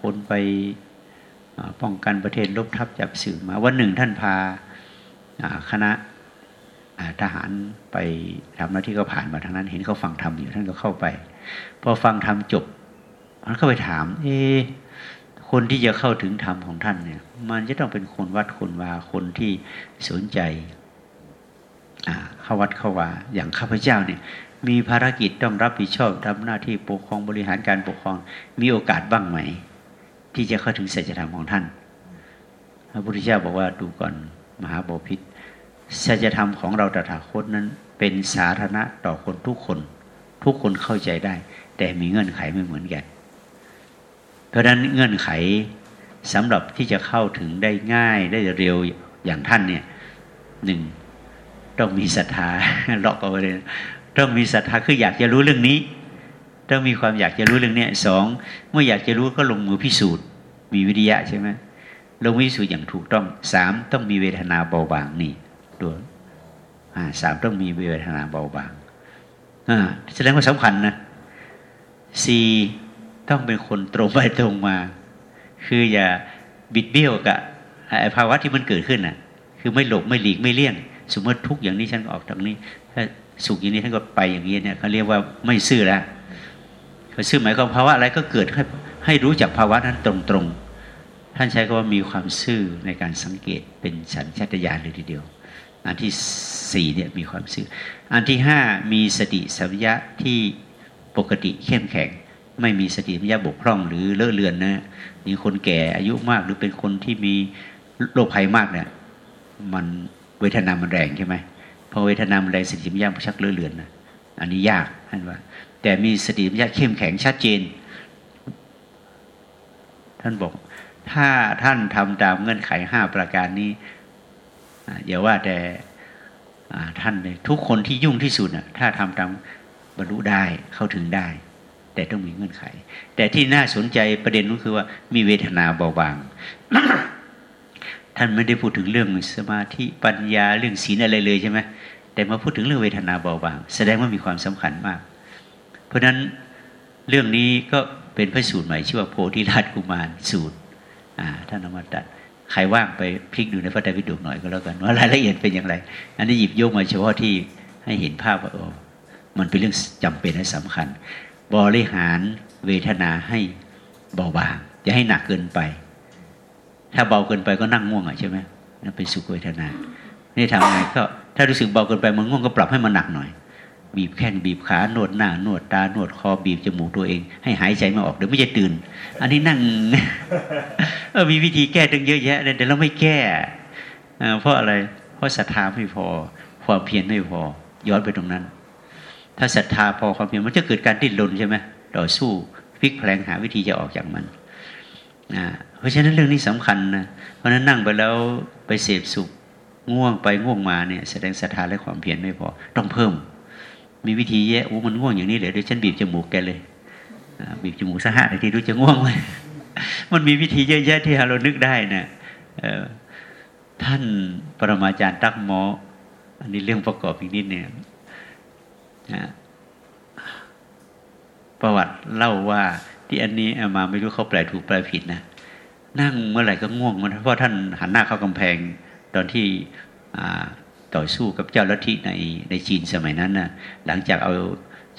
คนไปป้องกันประเทศลบทับจับสื่อมาวันหนึ่งท่านพาคณะทหารไปทำหน้าที่ก็ผ่านมาทางนั้น เห็นเขาฟังธรรมอยู่ท่านก็เข้าไป พอฟังธรรมจบ ท่านก็ไปถาม เอคนที่จะเข้าถึงธรรมของท่านเนี่ย มันจะต้องเป็นคนวัดคนวาคนที่สนใจเข้าวัดเข้าวาอย่างข้าพเจ้าเนี่ย มีภารกิจต้องรับผิดชอบทำหน้าที่ปกครองบริหารการปกครอง มีโอกาสบ้างไหม ที่จะเข้าถึงสัจธรรมของท่าน พระพุทธเจ้าบอกว่าดูก่อนมหาบพิษสัจธรรมของเราตถาคตนั้น เป็นสาธารณะต่อคนทุกคน ทุกคนเข้าใจได้ แต่มีเงื่อนไขไม่เหมือนกัน เพราะฉะนั้นเงื่อนไขสำหรับที่จะเข้าถึงได้ง่ายได้เร็วอย่างท่านเนี่ยหนึ่งต้องมีศรัทธาเลาะกันไปเลยต้องมีศรัทธาคืออยากจะรู้เรื่องนี้ต้องมีความอยากจะรู้เรื่องนี้สองเมื่ออยากจะรู้ก็ลงมือพิสูจน์ มีวิทยะใช่ไหมลงพิสูจน์อย่างถูกต้องสามต้องมีเวทนาเบาบางนี่ตัวสามต้องมีเวทนาเบาบางอ่าแสดงว่าสำคัญนะสี่ ต้องเป็นคนตรงไปตรงมา คืออย่าบิดเบี้ยวกับภาวะที่มันเกิดขึ้นน่ะ คือไม่หลบไม่หลีกไม่เลี่ยง สมมติทุกอย่างนี้ฉันออกทางนี้ ถ้าสุขอย่างนี้ท่านก็ไปอย่างนี้เนี่ยเขาเรียกว่าไม่ซื่อแล้วเขาซื่อหมายความภาวะอะไรก็เกิดให้ให้รู้จักภาวะนั้นตรงๆ ท่านใช้คำว่ามีความซื่อในการสังเกตเป็นสัญชาตญาณเลยทีเดียว อันที่สี่เนี่ยมีความซื่อ อันที่ห้ามีสติสัมยะที่ปกติเข้มแข็ง ไม่มีสติสัมยะบกพร่องหรือเลอะเลือนนะนี่คนแก่อายุมากหรือเป็นคนที่มีโรคภัยมากเนี่ย มันเวทนามันแรงใช่ไหมพอเวทนามันแรงสติสัมยะชักเลอะเลือนนะอันนี้ยากท่านว่า แต่มีสติสัมยะเข้มแข็งชัดเจน ท่านบอก ถ้าท่านทำตามเงื่อนไขห้าประการนี้อย่าว่าแต่ท่านเลยทุกคนที่ยุ่งที่สุดถ้าทำตามบรรลุได้เข้าถึงได้ แต่ต้องมีเงื่อนไข แต่ที่น่าสนใจประเด็นก็คือว่ามีเวทนาเบาบาง ท่านไม่ได้พูดถึงเรื่องสมาธิปัญญาเรื่องศีลอะไรเลยใช่ไหมแต่มาพูดถึงเรื่องเวทนาเบาบาง แสดงว่ามีความสำคัญมาก เพราะฉะนั้นเรื่องนี้ก็เป็นพระสูตรใหม่ชื่อว่าโพธิราชกุมารสูตรท่านอมตัดใครว่างไปพลิกดูในพระไตรปิฎกหน่อยก็แล้วกันว่ารายละเอียดเป็นอย่างไร อันนี้หยิบยกมาเฉพาะที่ให้เห็นภาพว่าโอ้มันเป็นเรื่องจำเป็นและสำคัญ บริหารเวทนาให้เบาบางอย่าให้หนักเกินไป ถ้าเบาเกินไปก็นั่งง่วงอะใช่ไหมนั่นเป็นสุขเวทนา นี่ทำไงก็ถ้ารู้สึกเบาเกินไปมันง่วงก็ปรับให้มันหนักหน่อย บีบแข้งบีบขานวดหน้านวดตานวดคอบีบจมูกตัวเอง ให้หายใจไม่ออกเดี๋ยวไม่จะตื่น อันนี้นั่งเออมีวิธีแก้ตั้งเยอะแยะแต่เราไม่แก้เพราะอะไร เพราะศรัทธาไม่พอ ความเพียรไม่พอ ย้อนไปตรงนั้น ถ้าศรัทธาพอความเพียรมันจะเกิดการดิ้นรนใช่ไหมต่อสู้พลิกแพลงหาวิธีจะออกจากมันเพราะฉะนั้นเรื่องนี้สำคัญนะเพราะนั้นนั่งไปแล้วไปเสพสุขง่วงไปง่วงมาเนี่ยแสดงศรัทธาและความเพียรไม่พอ ต้องเพิ่ม มีวิธีแยะโอ้มันง่วงอย่างนี้เลยเดี๋ยวฉันบีบจมูกแกเลยบีบจมูกสหะนาทีรู้จะง่วงไหมมันมีวิธีเยอะแยะที่เรานึกได้นะท่านปรมาจารย์ตักหมออันนี้เรื่องประกอบอีกนิดเนี่ย ประวัติเล่าว่าที่อันนี้มาไม่รู้เขาแปลถูกแปลผิดนะนั่งเมื่อไหร่ก็ง่วงมันเพราะท่านหันหน้าเข้ากำแพงตอนที่ต่อสู้กับเจ้าลัทธิในในจีนสมัยนั้นนะ่ะหลังจากเอา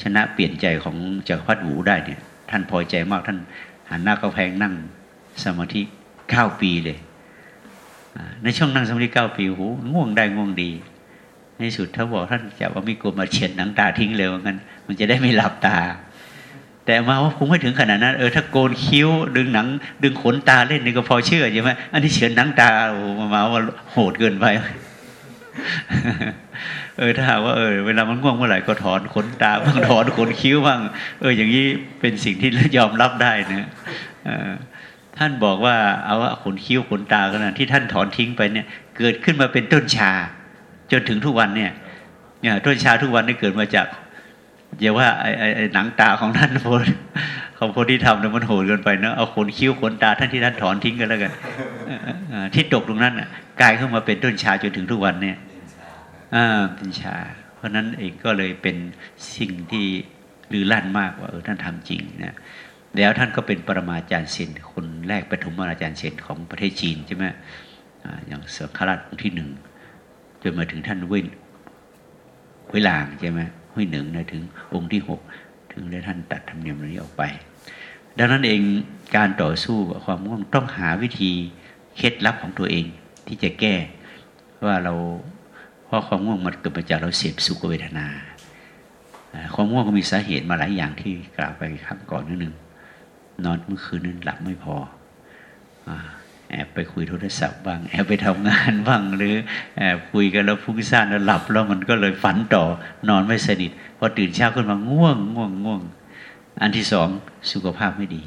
ชนะเปลี่ยนใจของจักรพรรดิหูได้เนี่ย ท่านพอใจมากท่านหันหน้ากำแพงนั่งสมาธิเก้าปีเลยในช่วงนั่งสมาธิเก้าปีหูง่วงได้ง่วงดี ในสุดถ้าบอกท่านจะว่ามีกลมมาเฉียดหนังตาทิ้งเลยว่างั้นมันจะได้ไม่หลับตา แต่มาว่าคงไม่ถึงขนาดนั้นเออถ้าโกนคิ้ว ดึงหนัง ดึงขนตาเล่นนี่ก็พอเชื่อใช่ไหมอันนี้เฉียดหนังตาโอ้มาว่าโหดเกินไปเออถ้าหากว่าเออเวลามันง่วงเมื่อไหร่ก็ถอนขนตาบ้างถอนขนคิ้วบ้างเออ อย่างนี้เป็นสิ่งที่ยอมรับได้นะท่านบอกว่าเอาว่าขนคิ้วขนตาขนาดที่ท่านถอนทิ้งไปเนี่ย เกิดขึ้นมาเป็นต้นชา จนถึงทุกวันเนี่ยเนี่ยต้นชาทุกวันนี่เกิดมาจากอย่าว่าไอ้ไอ้หนังตาของท่านพลของคนที่ทำเนี่ยมันโหดเกินไปเนาะเอาขนคิ้วขนตาท่านที่ท่านถอนทิ้งกันแล้วกันที่ตกตรงนั้นกลายขึ้นมาเป็นต้นชาจนถึงทุกวันเนี่ยอ่าเป็นชา เพราะนั้นเองก็เลยเป็นสิ่งที่ลือลั่นมากว่าเออท่านทำจริงนะแล้วท่านก็เป็นปรมาจารย์เซนคนแรกปฐมอาจารย์เซนของประเทศจีนใช่ไหมอย่างเสือคราชองค์ที่หนึ่ง จนมาถึงท่านเว้นเวลางใช่ไหมห้วยหนึ่งนะถึง องค์ที่หกถึงได้ท่านตัดธรรมเนียมนี้ออกไป ดังนั้นเองการต่อสู้กับความง่วงต้องหาวิธีเคล็ดลับของตัวเองที่จะแก้ว่าเราเพราะความง่วงมันเกิดมาจากเราเสพสุขเวทนา ความง่วงก็มีสาเหตุมาหลายอย่างที่กล่าวไปครั้งก่อนนิดนึงนอนเมื่อคืนนั้นหลับไม่พอ แอบไปคุยโทรศัพท์บ้างแอบไปทำงานบ้างหรือแอบคุยกันแล้วฟุ้งซ่านแล้วหลับแล้วมันก็เลยฝันต่อนอนไม่สนิทพอตื่นเช้าขึ้นมาง่วงง่วงง่วง อันที่สองสุขภาพไม่ดี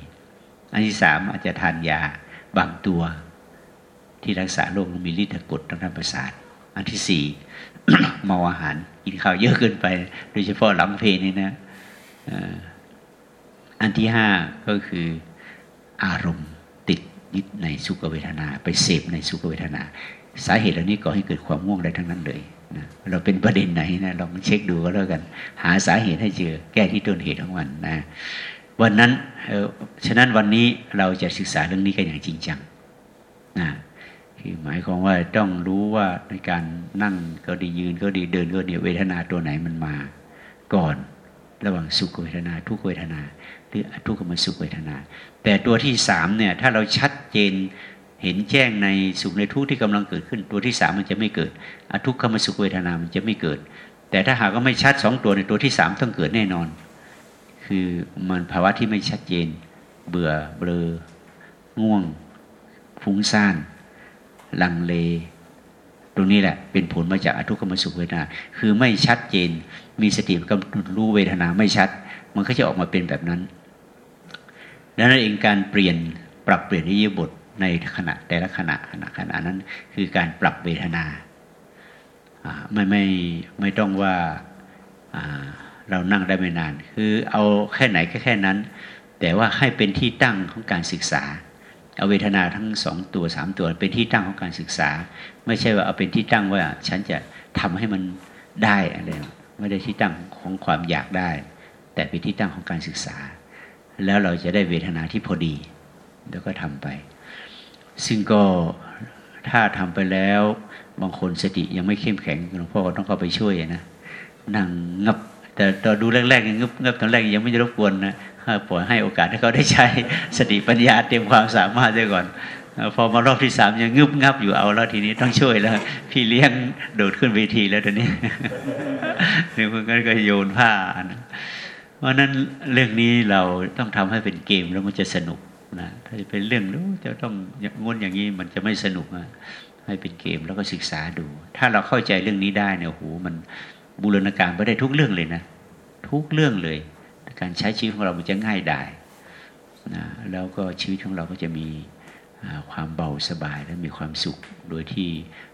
อันที่สามอาจจะทานยาบางตัว ที่รักษาโรคมีฤทธิ์กดทางด้านประสาทอันที่สี่เมาอาหารกินข้าวเยอะเกินไป โดยเฉพาะหลังเพลนี่นะอันที่ห้าก็คืออารมณ์ ยึดในสุขเวทนา ไปเสพในสุขเวทนา สาเหตุเหล่านี้ก็ให้เกิดความง่วงได้ทั้งนั้นเลยนะเราเป็นประเด็นไหนนะลองเช็คดูก็แล้วกัน หาสาเหตุให้เจอแก้ที่ต้นเหตุของมันนะวันนั้นฉะนั้นวันนี้เราจะศึกษาเรื่องนี้กันอย่างจริงจังนะคือหมายความว่าต้องรู้ว่าในการนั่งก็ดียืนก็ดีเดินก็ดีเวทนาตัวไหนมันมา ก่อน ระหว่างสุขเวทนาทุกเวทนา หรือทุกขมสุขเวทนา แต่ตัวที่สามเนี่ยถ้าเราชัดเจนเห็นแจ้งในสุขในทุกที่กำลังเกิดขึ้น ตัวที่สามมันจะไม่เกิด อทุกขมสุขเวทนามันจะไม่เกิด แต่ถ้าหากว่าไม่ชัดสองตัวในตัวที่สามต้องเกิดแน่นอน คือมันภาวะที่ไม่ชัดเจน เบื่อเบลอง่วงฟุ้งซ่านลังเลตรงนี้แหละเป็นผลมาจากอทุกขมสุขเวทนา คือไม่ชัดเจน มีสติกำหนดรู้เวทนาไม่ชัด มันก็จะออกมาเป็นแบบนั้น นั้นเองการเปลี่ยนปรับเปลี่ยนนิยบทในขณะแต่ละขณะขณะขณะนั้น คือการปรับเวทนาไม่ไม่ไม่ต้องว่าเรานั่งได้ไม่นาน คือเอาแค่ไหนแค่แค่นั้น แต่ว่าให้เป็นที่ตั้งของการศึกษา เอาเวทนาทั้งสองตัวสามตัวเป็นที่ตั้งของการศึกษา ไม่ใช่ว่าเอาเป็นที่ตั้งว่าฉันจะทำให้มันได้อะไรไม่ได้ที่ตั้งของความอยากได้ แต่เป็นที่ตั้งของการศึกษา แล้วเราจะได้เวทนาที่พอดี แล้วก็ทำไป ซึ่งก็ถ้าทำไปแล้วบางคนสติยังไม่เข้มแข็งหลวงพ่อต้องเข้าไปช่วยนะนั่งงับ แต่ตอนดูแรกๆงับงับตอนแรกยังไม่รบกวนนะปล่อยให้โอกาสให้เขาได้ใช้สติปัญญาเตรียมความสามารถด้วยก่อนพอมารอบที่สามยังงึบงับอยู่เอาแล้วทีนี้ต้องช่วยแล้ว พี่เลี้ยงโดดขึ้นเวทีแล้วตอนนี้นี่เพื่อนก็โยนผ้านะ เพราะนั้นเรื่องนี้เราต้องทำให้เป็นเกมแล้วมันจะสนุกนะถ้าจะเป็นเรื่องรู้จะต้องงนอย่างนี้มันจะไม่สนุกนะให้เป็นเกมแล้วก็ศึกษาดู ถ้าเราเข้าใจเรื่องนี้ได้เนี่ยโหมันบูรณาการไปได้ทุกเรื่องเลยนะ ทุกเรื่องเลย การใช้ชีวิตของเรามันจะง่ายได้นะแล้วก็ชีวิตของเราก็จะมีความเบาสบายและมีความสุข โดยที่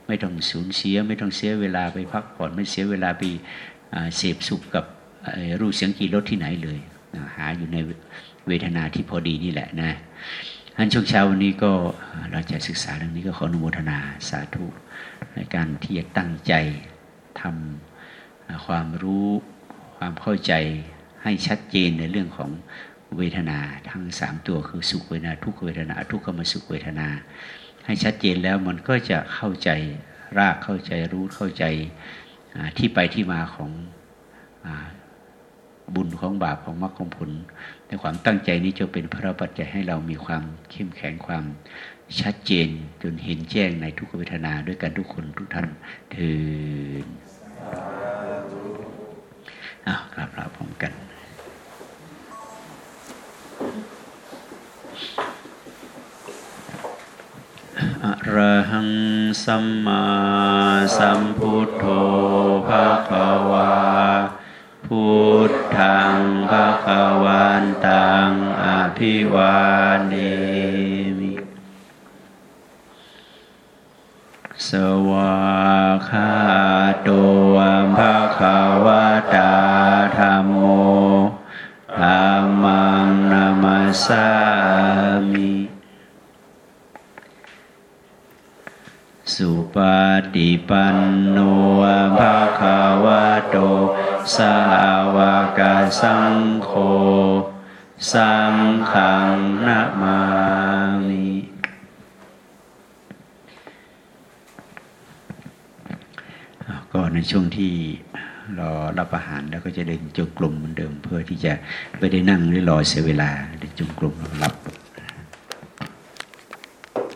ไม่ต้องสูญเสีย ไม่ต้องเสียเวลาไปพักผ่อนไม่เสียเวลาไปเสพสุขกับ รูปเสียงกีรถที่ไหนเลยหาอยู่ในเวทนาที่พอดีนี่แหละนะอันช่วงเช้าวันนี้ก็เราจะศึกษาเรื่องนี้ก็ขออนุโมทนาสาธุในการที่จะตั้งใจทำความรู้ความเข้าใจให้ชัดเจนในเรื่องของเวทนาทั้งสามตัวคือสุขเวทนาทุกขเวทนาทุกขมสุขเวทนา ให้ชัดเจนแล้วมันก็จะเข้าใจรากเข้าใจรู้เข้าใจที่ไปที่มาของ บุญของบาปของมรรคของผล ในความตั้งใจนี้จะเป็นพระปัจจัยให้เรามีความเข้มแข็งความชัดเจนจนเห็นแจ้งในทุกเวทนาด้วยกันทุกคนทุกท่านเถิดอ้าวกราบลาพร้อมกันอะระหังสัมมาสัมพุทโธภะคะวา พุทธังภะคะวันตังอภิวาเนมิ สวาคาโตภะคะวตาธรรมโมธรรมังนามัสสามิ สุปฏิปันโนภะคะวะโต สาวกสังโฆ สังฆังนามามิก็ในช่วงที่รอรับอาหารแล้วก็จะเดินจงกรมเหมือนเดิม เพื่อที่จะไม่ได้นั่งหรือรอเสียเวลาเดินจงกรมรับ